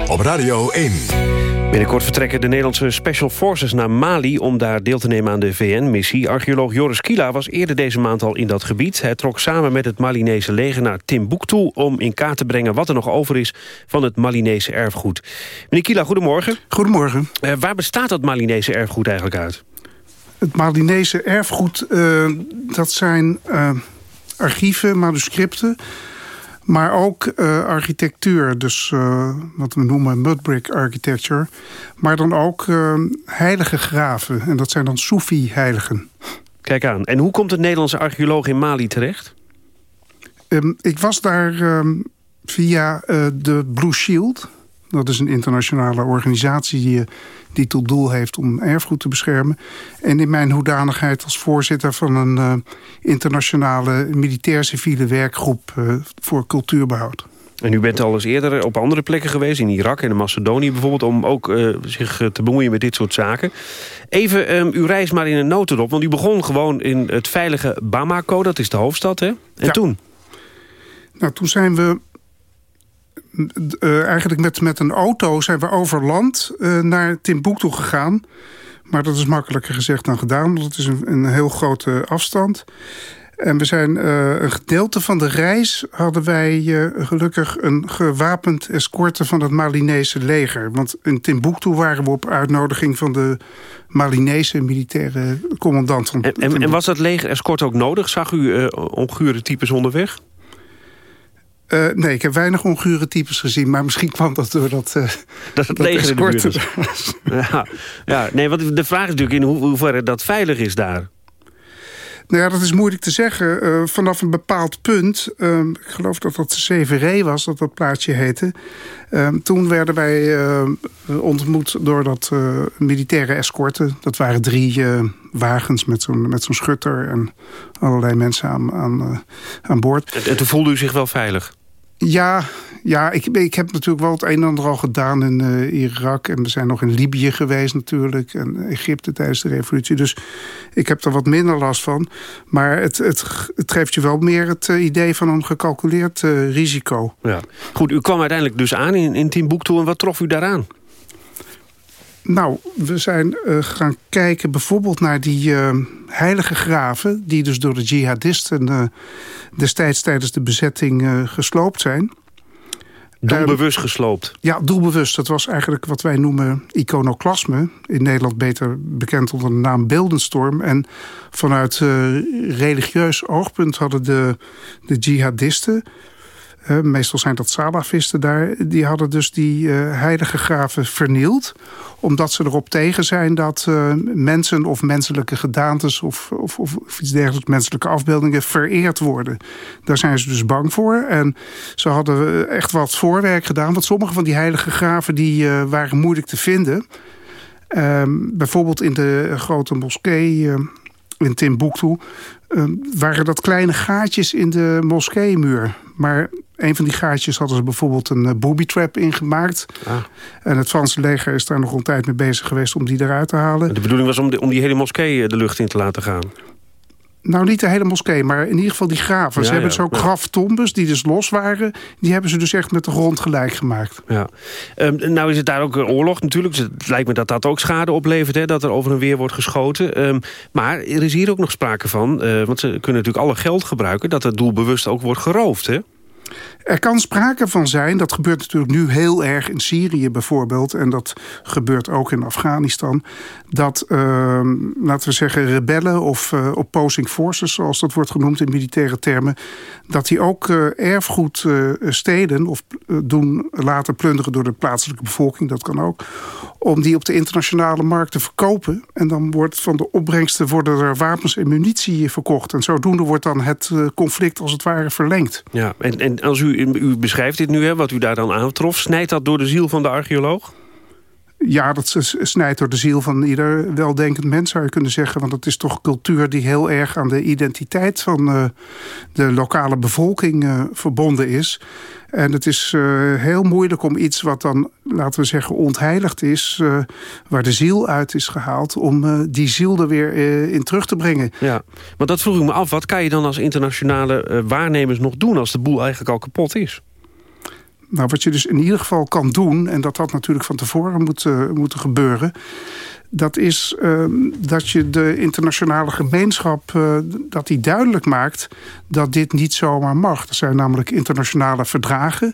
Op Radio 1. Binnenkort vertrekken de Nederlandse Special Forces naar Mali... om daar deel te nemen aan de VN-missie. Archeoloog Joris Kila was eerder deze maand al in dat gebied. Hij trok samen met het Malinese leger naar Timbuktu... om in kaart te brengen wat er nog over is van het Malinese erfgoed. Meneer Kila, goedemorgen. Goedemorgen. Uh, waar bestaat dat Malinese erfgoed eigenlijk uit? Het Malinese erfgoed, uh, dat zijn uh, archieven, manuscripten... Maar ook uh, architectuur, dus uh, wat we noemen mudbrick architecture. Maar dan ook uh, heilige graven. En dat zijn dan Soefi-heiligen. Kijk aan. En hoe komt een Nederlandse archeoloog in Mali terecht? Um, ik was daar um, via de Blue Shield. Dat is een internationale organisatie die, die tot doel heeft om erfgoed te beschermen. En in mijn hoedanigheid als voorzitter van een uh, internationale militair-civiele werkgroep uh, voor cultuurbehoud. En u bent al eens eerder op andere plekken geweest, in Irak en in Macedonië bijvoorbeeld... om ook uh, zich te bemoeien met dit soort zaken. Even um, uw reis maar in een notendop, want u begon gewoon in het veilige Bamako, dat is de hoofdstad, hè? En ja. toen? Nou, toen zijn we uh, eigenlijk met, met een auto zijn we over land uh, naar Timbuktu gegaan. Maar dat is makkelijker gezegd dan gedaan. Want het is een, een heel grote afstand. En we zijn uh, een gedeelte van de reis hadden wij gelukkig een gewapend escorte van het Malinese leger. Want in Timbuktu waren we op uitnodiging van de Malinese militaire commandant. Van en, en, en was dat leger escort ook nodig? Zag u ongure types onderweg? Uh, nee, ik heb weinig ongure types gezien. Maar misschien kwam dat door dat... Uh, dat het leger in de buurt is. ja, ja, nee, want de vraag is natuurlijk in ho hoeverre dat veilig is daar. Nou ja, dat is moeilijk te zeggen. Uh, vanaf een bepaald punt, uh, ik geloof dat dat Severé was, dat dat plaatsje heette. Uh, toen werden wij ontmoet door dat militaire escorte. Dat waren drie wagens met zo'n met zo'n schutter en allerlei mensen aan, aan, aan boord. En, en toen voelde u zich wel veilig? Ja, ja ik, ik heb natuurlijk wel het een en ander al gedaan in uh, Irak. En we zijn nog in Libië geweest natuurlijk. En Egypte tijdens de revolutie. Dus ik heb er wat minder last van. Maar het, het, het geeft je wel meer het uh, idee van een gecalculeerd uh, risico. Ja. Goed, u kwam uiteindelijk dus aan in, in Timbuktu. En wat trof u daaraan? Nou, we zijn uh, gaan kijken bijvoorbeeld naar die uh, heilige graven... die dus door de jihadisten uh, destijds tijdens de bezetting gesloopt zijn. Doelbewust gesloopt? Ja, doelbewust. Dat was eigenlijk wat wij noemen iconoclasme. In Nederland beter bekend onder de naam beeldenstorm. En vanuit religieus oogpunt hadden de, de jihadisten... Uh, meestal zijn dat salafisten daar. Die hadden dus die uh, heilige graven vernield. Omdat ze erop tegen zijn dat uh, mensen of menselijke gedaantes... Of, of, of, iets dergelijks, menselijke afbeeldingen, vereerd worden. Daar zijn ze dus bang voor. En ze hadden echt wat voorwerk gedaan. Want sommige van die heilige graven die, waren moeilijk te vinden. Ehm, bijvoorbeeld in de grote moskee in Timbuktu... waren dat kleine gaatjes in de moskeemuur. Maar een van die gaatjes hadden ze bijvoorbeeld een uh, booby trap ingemaakt. Ah. En het Franse leger is daar nog een tijd mee bezig geweest om die eruit te halen. De bedoeling was om, de, om die hele moskee de lucht in te laten gaan? Nou, niet de hele moskee, maar in ieder geval die graven. Ja, ze hebben ja, dus ook ja. graftombes die dus los waren. Die hebben ze dus echt met de grond gelijk gemaakt. Ja. Um, nou is het daar ook oorlog natuurlijk. Dus het lijkt me dat dat ook schade oplevert. Hè, dat er over en weer wordt geschoten. Um, maar er is hier ook nog sprake van. Uh, want ze kunnen natuurlijk alle geld gebruiken. Dat het doelbewust ook wordt geroofd, hè? Er kan sprake van zijn, dat gebeurt natuurlijk nu heel erg in Syrië bijvoorbeeld... en dat gebeurt ook in Afghanistan... dat, uh, laten we zeggen, rebellen of uh, opposing forces... zoals dat wordt genoemd in militaire termen... dat die ook uh, erfgoed steden of doen laten plunderen door de plaatselijke bevolking... dat kan ook, om die op de internationale markt te verkopen. En dan wordt van de opbrengsten worden er wapens en munitie verkocht. En zodoende wordt dan het conflict als het ware verlengd. Ja, en, en als u, u beschrijft dit nu, hè, wat u daar dan aantrof... snijdt dat door de ziel van de archeoloog? Ja, dat snijdt door de ziel van ieder weldenkend mens, zou je kunnen zeggen. Want het is toch cultuur die heel erg aan de identiteit van uh, de lokale bevolking uh, verbonden is. En het is uh, heel moeilijk om iets wat dan, laten we zeggen, ontheiligd is... waar de ziel uit is gehaald, om die ziel er weer in terug te brengen. Ja, maar dat vroeg ik me af. Wat kan je dan als internationale waarnemers nog doen... als de boel eigenlijk al kapot is? Nou, wat je dus in ieder geval kan doen... en dat had natuurlijk van tevoren moet, moeten gebeuren... dat is uh, dat je de internationale gemeenschap... Uh, dat die duidelijk maakt dat dit niet zomaar mag. Er zijn namelijk internationale verdragen...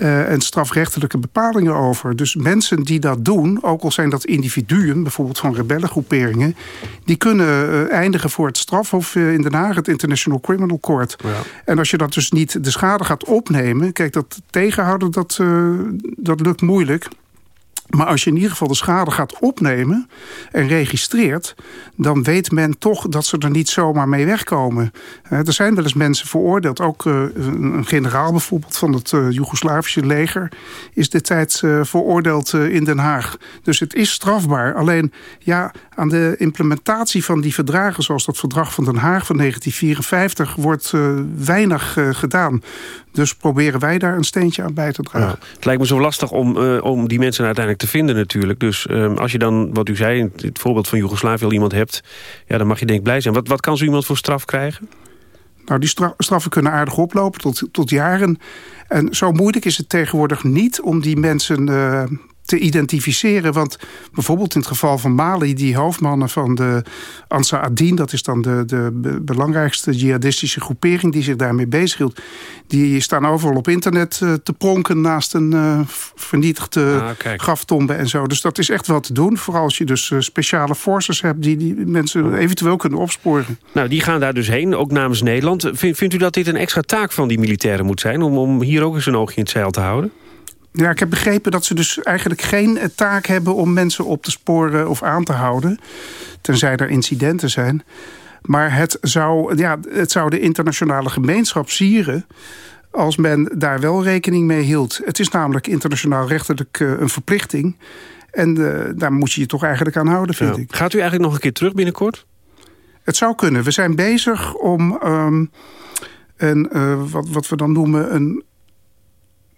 Uh, en strafrechtelijke bepalingen over. Dus mensen die dat doen, ook al zijn dat individuen... bijvoorbeeld van rebellengroeperingen... die kunnen uh, eindigen voor het strafhof in Den Haag... het International Criminal Court. Ja. En als je dat dus niet de schade gaat opnemen... kijk, dat tegenhouden, dat, dat lukt moeilijk... Maar als je in ieder geval de schade gaat opnemen en registreert... dan weet men toch dat ze er niet zomaar mee wegkomen. Er zijn wel eens mensen veroordeeld. Ook een generaal bijvoorbeeld van het Joegoslavische leger... is destijds veroordeeld in Den Haag. Dus het is strafbaar. Alleen ja, aan de implementatie van die verdragen... zoals dat verdrag van Den Haag van 1954... wordt weinig gedaan. Dus proberen wij daar een steentje aan bij te dragen. Het lijkt me zo lastig om, om die mensen uiteindelijk te vinden natuurlijk. Dus uh, als je dan, wat u zei, het voorbeeld van Joegoslavië al iemand hebt... ja, dan mag je denk ik blij zijn. Wat, wat kan zo iemand voor straf krijgen? Nou, die straffen kunnen aardig oplopen tot, tot jaren. En zo moeilijk is het tegenwoordig niet om die mensen... Uh, te identificeren. Want bijvoorbeeld in het geval van Mali... die hoofdmannen van de Ansar Adin... dat is dan de, de belangrijkste jihadistische groepering... die zich daarmee bezighield... die staan overal op internet uh, te pronken... naast een uh, vernietigde ah, graftombe en zo. Dus dat is echt wel te doen. Vooral als je dus uh, speciale forces hebt... die die mensen eventueel kunnen opsporen. Nou, die gaan daar dus heen, ook namens Nederland. Vind, vindt u dat dit een extra taak van die militairen moet zijn... om, om hier ook eens een oogje in het zeil te houden? Ja, ik heb begrepen dat ze dus eigenlijk geen taak hebben... om mensen op te sporen of aan te houden. Tenzij er incidenten zijn. Maar het zou, ja, het zou de internationale gemeenschap sieren als men daar wel rekening mee hield. Het is namelijk internationaal rechtelijk uh, een verplichting. En uh, daar moet je je toch eigenlijk aan houden, vind ja. ik. Gaat u eigenlijk nog een keer terug binnenkort? Het zou kunnen. We zijn bezig om um, een, uh, wat, wat we dan noemen... een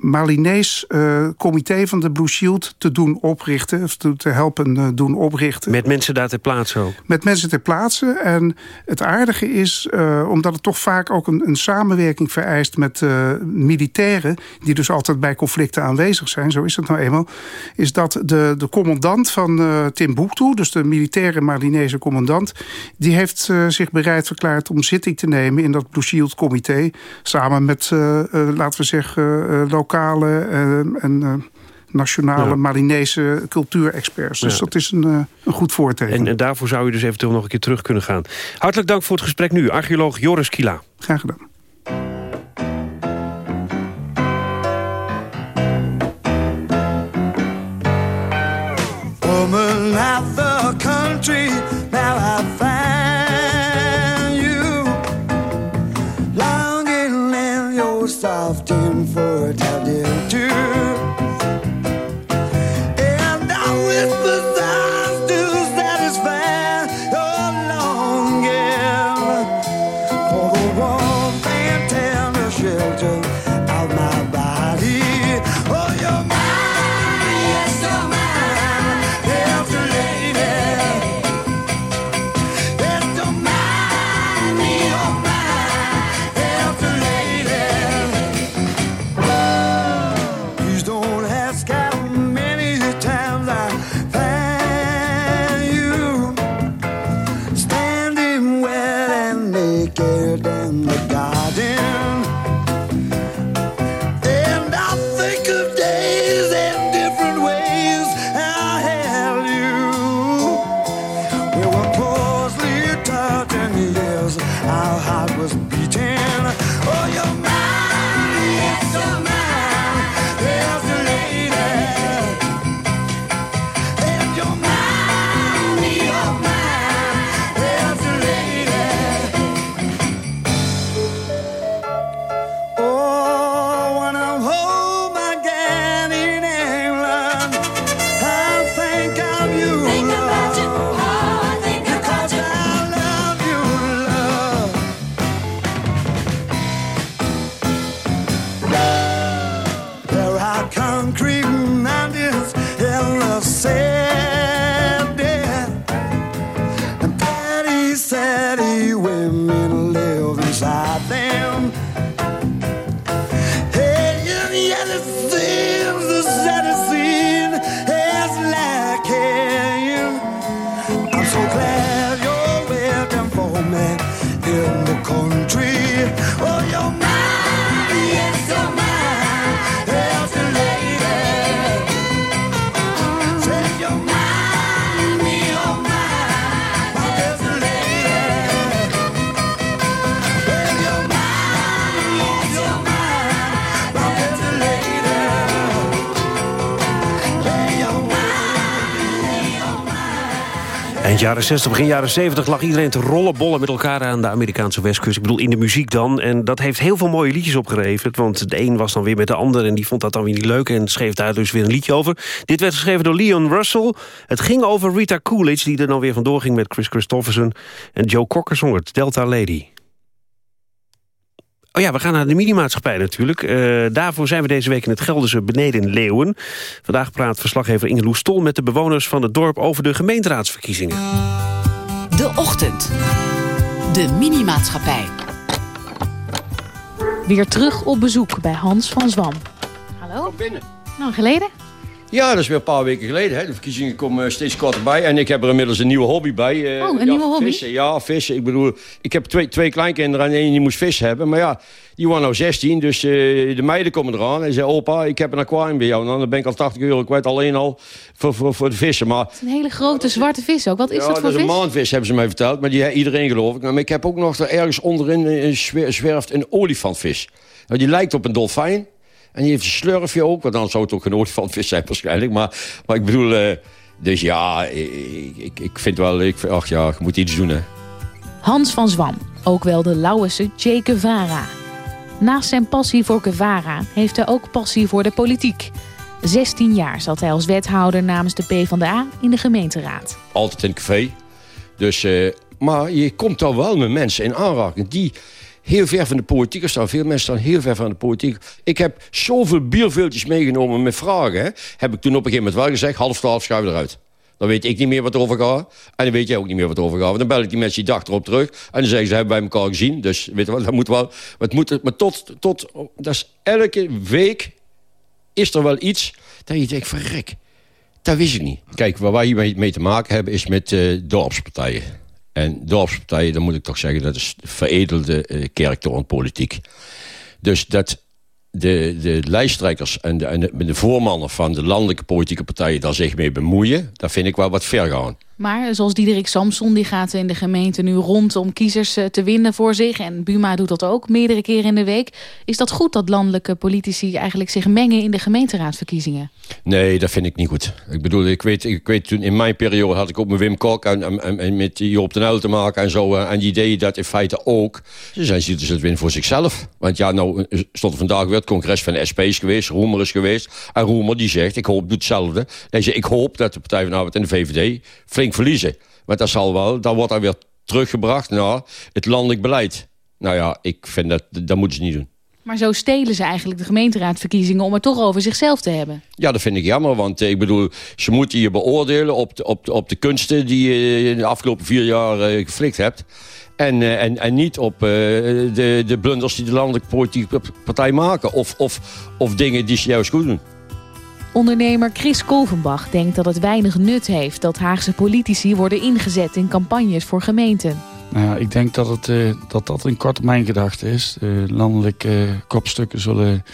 Malinees uh, comité van de Blue Shield te doen oprichten. Of te, te helpen uh, doen oprichten. Met mensen daar ter plaatse ook? Met mensen ter plaatse. En het aardige is, uh, omdat het toch vaak ook een, een samenwerking vereist met militairen... die dus altijd bij conflicten aanwezig zijn, zo is het nou eenmaal... is dat de, de commandant van Timbuktu, dus de militaire Malinese commandant... die heeft zich bereid verklaard om zitting te nemen in dat Blue Shield comité... samen met, laten we zeggen, lokale uh, en uh, nationale ja. Malinese cultuurexperts. Dus ja. dat is een, uh, een goed voorteken. En, en, daarvoor zou je dus eventueel nog een keer terug kunnen gaan. Hartelijk dank voor het gesprek nu. Archeoloog Joris Kila. Graag gedaan. Eind jaren 60, begin jaren 70 lag iedereen te rollen bollen met elkaar aan de Amerikaanse westkust. Ik bedoel, in de muziek dan. En dat heeft heel veel mooie liedjes opgeleverd. Want de een was dan weer met de ander en die vond dat dan weer niet leuk... en schreef daar dus weer een liedje over. Dit werd geschreven door Leon Russell. Het ging over Rita Coolidge, die er dan weer vandoor ging... met Chris Christofferson en Joe Cocker zong het, Delta Lady. Oh ja, we gaan naar de minimaatschappij natuurlijk. Uh, daarvoor zijn we deze week in het Gelderse Beneden Leeuwen. Vandaag praat verslaggever Inge Stol met de bewoners van het dorp... over de gemeenteraadsverkiezingen. De Ochtend. De minimaatschappij. Weer terug op bezoek bij Hans van Zwam. Hallo. binnen. Nou, geleden? Ja, dat is weer een paar weken geleden. Hè. De verkiezingen komen steeds korter bij. En ik heb er inmiddels een nieuwe hobby bij. Uh, oh, een nieuwe hobby? Vissen. Ja, vissen. Ik bedoel, ik heb twee, twee kleinkinderen en één die moest vis hebben. Maar ja, die waren nou 16, dus uh, de meiden komen eraan. En zei, opa, ik heb een aquarium bij jou. Nou, dan ben ik al 80 euro kwijt alleen al voor, voor, voor de vissen. Maar, het is een hele grote zwarte vis ook. Wat is ja, dat voor dat vis? is een maandvis, hebben ze mij verteld. Maar die iedereen geloof ik. Maar ik heb ook nog er ergens onderin een zwerft een olifantvis. Nou, die lijkt op een dolfijn. En die heeft een slurfje ook, want dan zou het ook een olifantvis zijn waarschijnlijk. Maar, maar ik bedoel, uh, dus ja, ik, ik, ik vind wel, ik, ach ja, je moet iets doen hè. Hans van Zwam, ook wel de Lauwese Che Guevara. Naast zijn passie voor Guevara heeft hij ook passie voor de politiek. 16 jaar zat hij als wethouder namens de PvdA in de gemeenteraad. Altijd in het café. Dus, uh, maar je komt dan wel met mensen in aanraking die heel ver van de politiek staan. Veel mensen staan heel ver van de politiek. Ik heb zoveel bierveeltjes meegenomen met vragen. Heb ik toen op een gegeven moment wel gezegd... half twaalf schuif eruit. Dan weet ik niet meer wat erover gaat. En dan weet jij ook niet meer wat erover gaat. Dan bel ik die mensen die dag erop terug. En dan zeggen ze, hebben wij elkaar gezien. Dus weet je wel, dat moet wel... Moet, maar tot, tot... Dat is elke week is er wel iets dat je denkt, verrek. Dat wist ik niet. Kijk, waar wij hiermee mee te maken hebben... is met uh, dorpspartijen. En dorpspartijen, dan moet ik toch zeggen... dat is veredelde uh, politiek. Dus dat de, de lijsttrekkers en de, en de, voormannen van de landelijke politieke partijen... daar zich mee bemoeien, dat vind ik wel wat ver gaan. Maar zoals Diederik Samson, die gaat in de gemeente nu rond om kiezers eh, te winnen voor zich. En Buma doet dat ook meerdere keren in de week. Is dat goed dat landelijke politici eigenlijk zich mengen in de gemeenteraadsverkiezingen? Nee, dat vind ik niet goed. Ik bedoel, ik weet, ik weet toen in mijn periode had ik ook met Wim Kok en, en, met Joop den Uyl te maken en zo. En die idee dat in feite ook, ze zijn ziet dus het win voor zichzelf. Want ja, nou stond er vandaag weer het congres van de SP is geweest, Roemer is geweest. En Roemer die zegt, ik hoop doet hetzelfde. Hij zegt, ik hoop dat de Partij van de Arbeid en de VVD flink verliezen. Want dat zal wel, dan wordt dan weer teruggebracht naar het landelijk beleid. Nou ja, ik vind dat, dat moeten ze niet doen. Maar zo stelen ze eigenlijk de gemeenteraadverkiezingen... om het toch over zichzelf te hebben. Ja, dat vind ik jammer, want ik bedoel... ze moeten je beoordelen op de, op de, op de kunsten... die je in de afgelopen vier jaar uh, geflikt hebt. En, uh, en, en niet op uh, de, de blunders die de landelijke politieke partij maken. Of, of, of dingen die ze juist goed doen. Ondernemer Chris Kolvenbach denkt dat het weinig nut heeft... dat Haagse politici worden ingezet in campagnes voor gemeenten. Nou ja, ik denk dat het, uh, dat, dat een korte mijn gedachte is. Uh, landelijke uh, kopstukken zullen...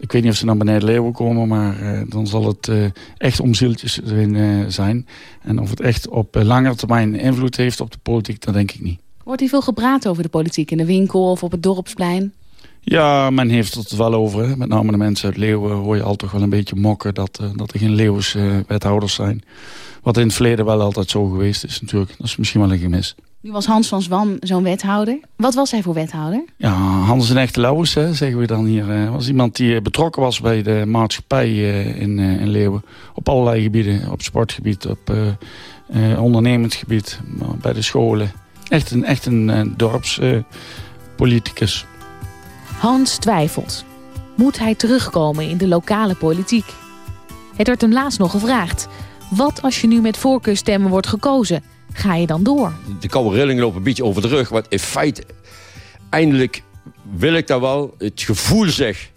Ik weet niet of ze naar beneden Leeuwen komen... maar dan zal het echt om zieltjes erin zijn. En of het echt op langere termijn invloed heeft op de politiek... dat denk ik niet. Wordt hier veel gepraat over de politiek in de winkel of op het dorpsplein? Ja, men heeft het wel over. Hè. Met name de mensen uit Leeuwen hoor je altijd wel een beetje mokken... dat, uh, dat er geen Leeuwse uh, wethouders zijn. Wat in het verleden wel altijd zo geweest is natuurlijk. Dat is misschien wel een gemis. Nu was Hans van Zwam zo'n wethouder. Wat was hij voor wethouder? Ja, Hans een echte Lauwers, hè, zeggen we dan hier. Hij was iemand die betrokken was bij de maatschappij in, in Leeuwen. Op allerlei gebieden. Op sportgebied, op ondernemend gebied, bij de scholen. Echt een, echt een dorpspoliticus. Hans twijfelt. Moet hij terugkomen in de lokale politiek? Het werd hem laatst nog gevraagd. Wat als je nu met voorkeurstemmen wordt gekozen? Ga je dan door? De koude rillingen lopen een beetje over de rug. Want in feite, eindelijk wil ik dat wel. Het gevoel zegt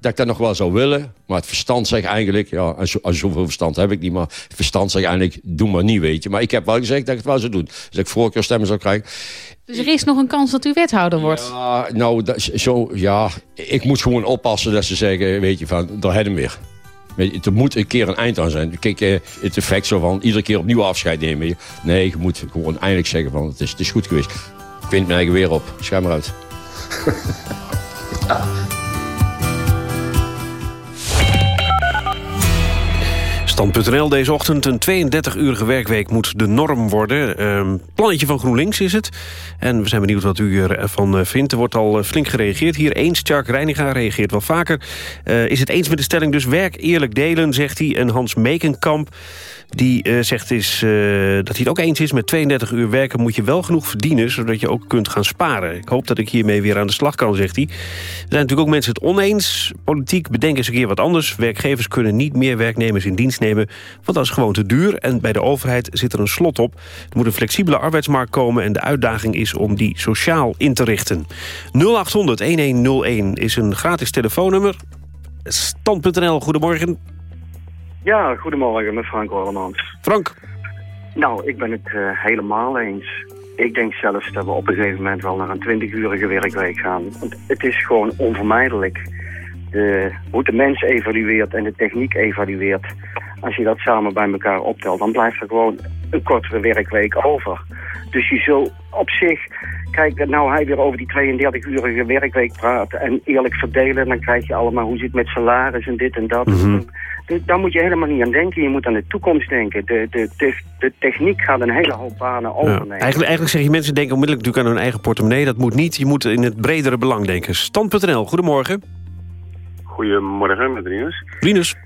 dat ik dat nog wel zou willen. Maar het verstand zegt eigenlijk... Ja, als, als zoveel verstand heb ik niet. Maar het verstand zegt eigenlijk, doe maar niet, weet je. Maar ik heb wel gezegd dat ik het wel zou doen. Dus ik voorkeurstemmen zou krijgen. Dus er is nog een kans dat u wethouder wordt? Ja, nou, dat, zo, ja, ik moet gewoon oppassen dat ze zeggen, weet je, van, daar hebben weer. Er moet een keer een eind aan zijn. Kijk, het effect zo van iedere keer opnieuw afscheid nemen. Nee, je moet gewoon eindelijk zeggen van het is, het is goed geweest. Ik vind mijn eigen weer op. Schuim maar uit. Stand.nl deze ochtend. Een 32-urige werkweek moet de norm worden. Ehm, plannetje van GroenLinks is het. En we zijn benieuwd wat u ervan eh, vindt. Er wordt al eh, flink gereageerd. Hier eens, Tjark Reiniga reageert wel vaker. Uh, is het eens met de stelling dus werk eerlijk delen, zegt hij. En Hans Mekenkamp die uh, zegt is, uh, dat hij het ook eens is... met 32 uur werken moet je wel genoeg verdienen... zodat je ook kunt gaan sparen. Ik hoop dat ik hiermee weer aan de slag kan, zegt hij. Er zijn natuurlijk ook mensen het oneens. Politiek bedenken eens een keer wat anders. Werkgevers kunnen niet meer werknemers in dienst nemen... want dat is gewoon te duur. En bij de overheid zit er een slot op. Er moet een flexibele arbeidsmarkt komen... en de uitdaging is om die sociaal in te richten. 0800-1101 is een gratis telefoonnummer. Stand.nl, goedemorgen. Ja, goedemorgen met Frank Orlemans. Frank. Nou, ik ben het uh, helemaal eens. Ik denk zelfs dat we op een gegeven moment wel naar een 20-urige werkweek gaan. Want het is gewoon onvermijdelijk. De, hoe de mens evalueert en de techniek evalueert... als je dat samen bij elkaar optelt... dan blijft er gewoon een kortere werkweek over. Dus je zult op zich... Kijk, nou hij weer over die 32-urige werkweek praat... en eerlijk verdelen, dan krijg je allemaal... hoe zit het met salaris en dit en dat... Mm -hmm daar moet je helemaal niet aan denken. Je moet aan de toekomst denken. De, de, de, de techniek gaat een hele hoop banen overnemen. Ja, eigenlijk, eigenlijk zeg je, mensen denken onmiddellijk natuurlijk aan hun eigen portemonnee. Dat moet niet. Je moet in het bredere belang denken. Stand.nl, goedemorgen. Goedemorgen, met Rinus. Rinus.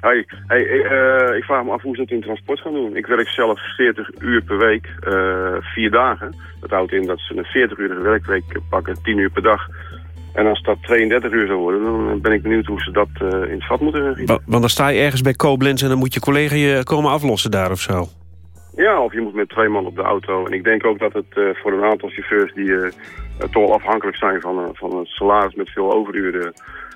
Hey, hey, uh, ik vraag me af hoe ze het in transport gaan doen. Ik werk zelf 40 uur per week, uh, vier dagen. Dat houdt in dat ze een 40-urige werkweek pakken, 10 uur per dag. En als dat 32 uur zou worden, dan ben ik benieuwd hoe ze dat uh, in het vat moeten gieten. Want dan sta je ergens bij Koblenz en dan moet je collega je komen aflossen daar of zo. Ja, of je moet met twee man op de auto. En ik denk ook dat het uh, voor een aantal chauffeurs die uh, toch afhankelijk zijn van, van een salaris met veel overuren...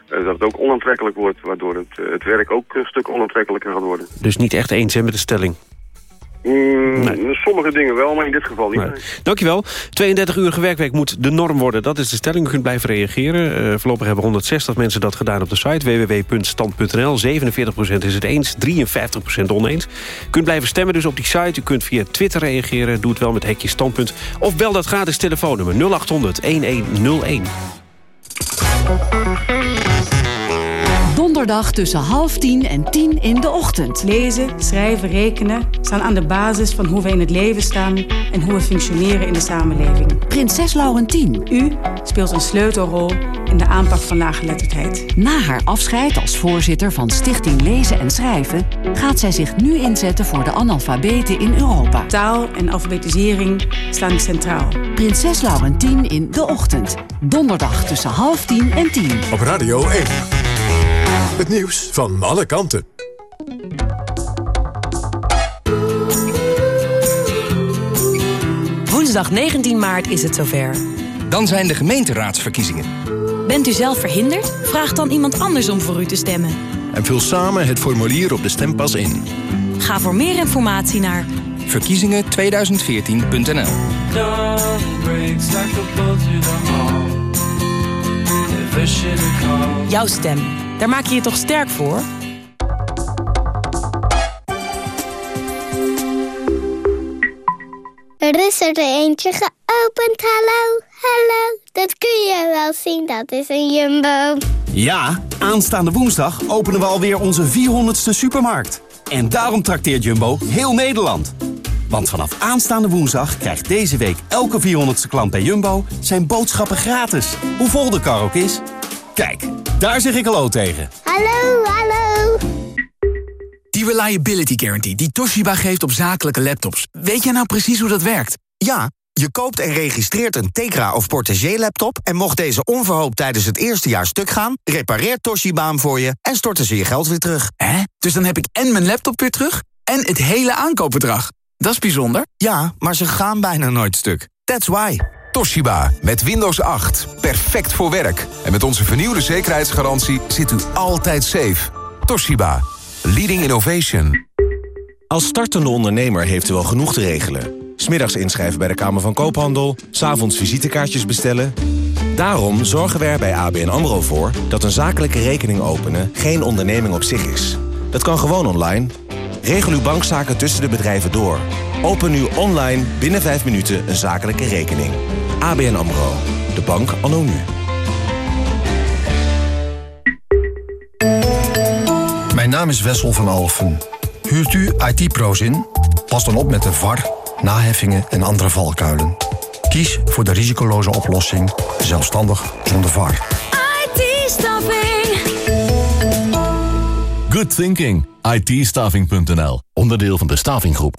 dat het ook onaantrekkelijk wordt, waardoor het, het werk ook een stuk onaantrekkelijker gaat worden. Dus niet echt eens hè, met de stelling? Mm, nee. Sommige dingen wel, maar in dit geval niet. Nee. Dankjewel. 32 uur werkweek moet de norm worden. Dat is de stelling. U kunt blijven reageren. Uh, voorlopig hebben 160 mensen dat gedaan op de site. www.stand.nl. 47% is het eens, 53% oneens. U kunt blijven stemmen dus op die site. U kunt via Twitter reageren. Doe het wel met hekje standpunt. Of bel dat gratis telefoonnummer 0800 1101. Donderdag tussen half tien en tien in de ochtend. Lezen, schrijven, rekenen staan aan de basis van hoe we in het leven staan... en hoe we functioneren in de samenleving. Prinses Laurentien. U speelt een sleutelrol in de aanpak van laaggeletterdheid. Na haar afscheid als voorzitter van Stichting Lezen en Schrijven... gaat zij zich nu inzetten voor de analfabeten in Europa. Taal en alfabetisering staan centraal. Prinses Laurentien in de ochtend. Donderdag tussen half tien en tien. Op Radio 1. Het nieuws van alle kanten. Woensdag 19 maart is het zover. Dan zijn de gemeenteraadsverkiezingen. Bent u zelf verhinderd? Vraag dan iemand anders om voor u te stemmen. En vul samen het formulier op de stempas in. Ga voor meer informatie naar verkiezingen2014.nl Jouw stem. Daar maak je je toch sterk voor? Er is er eentje geopend, hallo, hallo. Dat kun je wel zien, dat is een jumbo. Ja, aanstaande woensdag openen we alweer onze 400ste supermarkt. En daarom trakteert Jumbo heel Nederland. Want vanaf aanstaande woensdag krijgt deze week elke 400ste klant bij Jumbo... zijn boodschappen gratis, hoe vol de kar ook is. Kijk, daar zeg ik hallo tegen. Hallo, hallo. Die Reliability Guarantee die Toshiba geeft op zakelijke laptops. Weet jij nou precies hoe dat werkt? Ja, je koopt en registreert een Tegra of Portagee laptop... en mocht deze onverhoopt tijdens het eerste jaar stuk gaan... repareert Toshiba hem voor je en storten ze je geld weer terug. Hè? Dus dan heb ik en mijn laptop weer terug en het hele aankoopbedrag. Dat is bijzonder. Ja, maar ze gaan bijna nooit stuk. That's why. Toshiba, met Windows 8. Perfect voor werk. En met onze vernieuwde zekerheidsgarantie zit u altijd safe. Toshiba, leading innovation. Als startende ondernemer heeft u wel genoeg te regelen. Smiddags inschrijven bij de Kamer van Koophandel, s'avonds visitekaartjes bestellen. Daarom zorgen we er bij ABN AMRO voor dat een zakelijke rekening openen geen onderneming op zich is. Dat kan gewoon online. Regel uw bankzaken tussen de bedrijven door. Open nu online binnen 5 minuten een zakelijke rekening. ABN AMRO. De bank anno nu. Mijn naam is Wessel van Alfen. Huurt u IT-pro's in? Pas dan op met de VAR, naheffingen en andere valkuilen. Kies voor de risicoloze oplossing, zelfstandig zonder VAR. IT-staffing. Good thinking. it onderdeel van de Stavinggroep.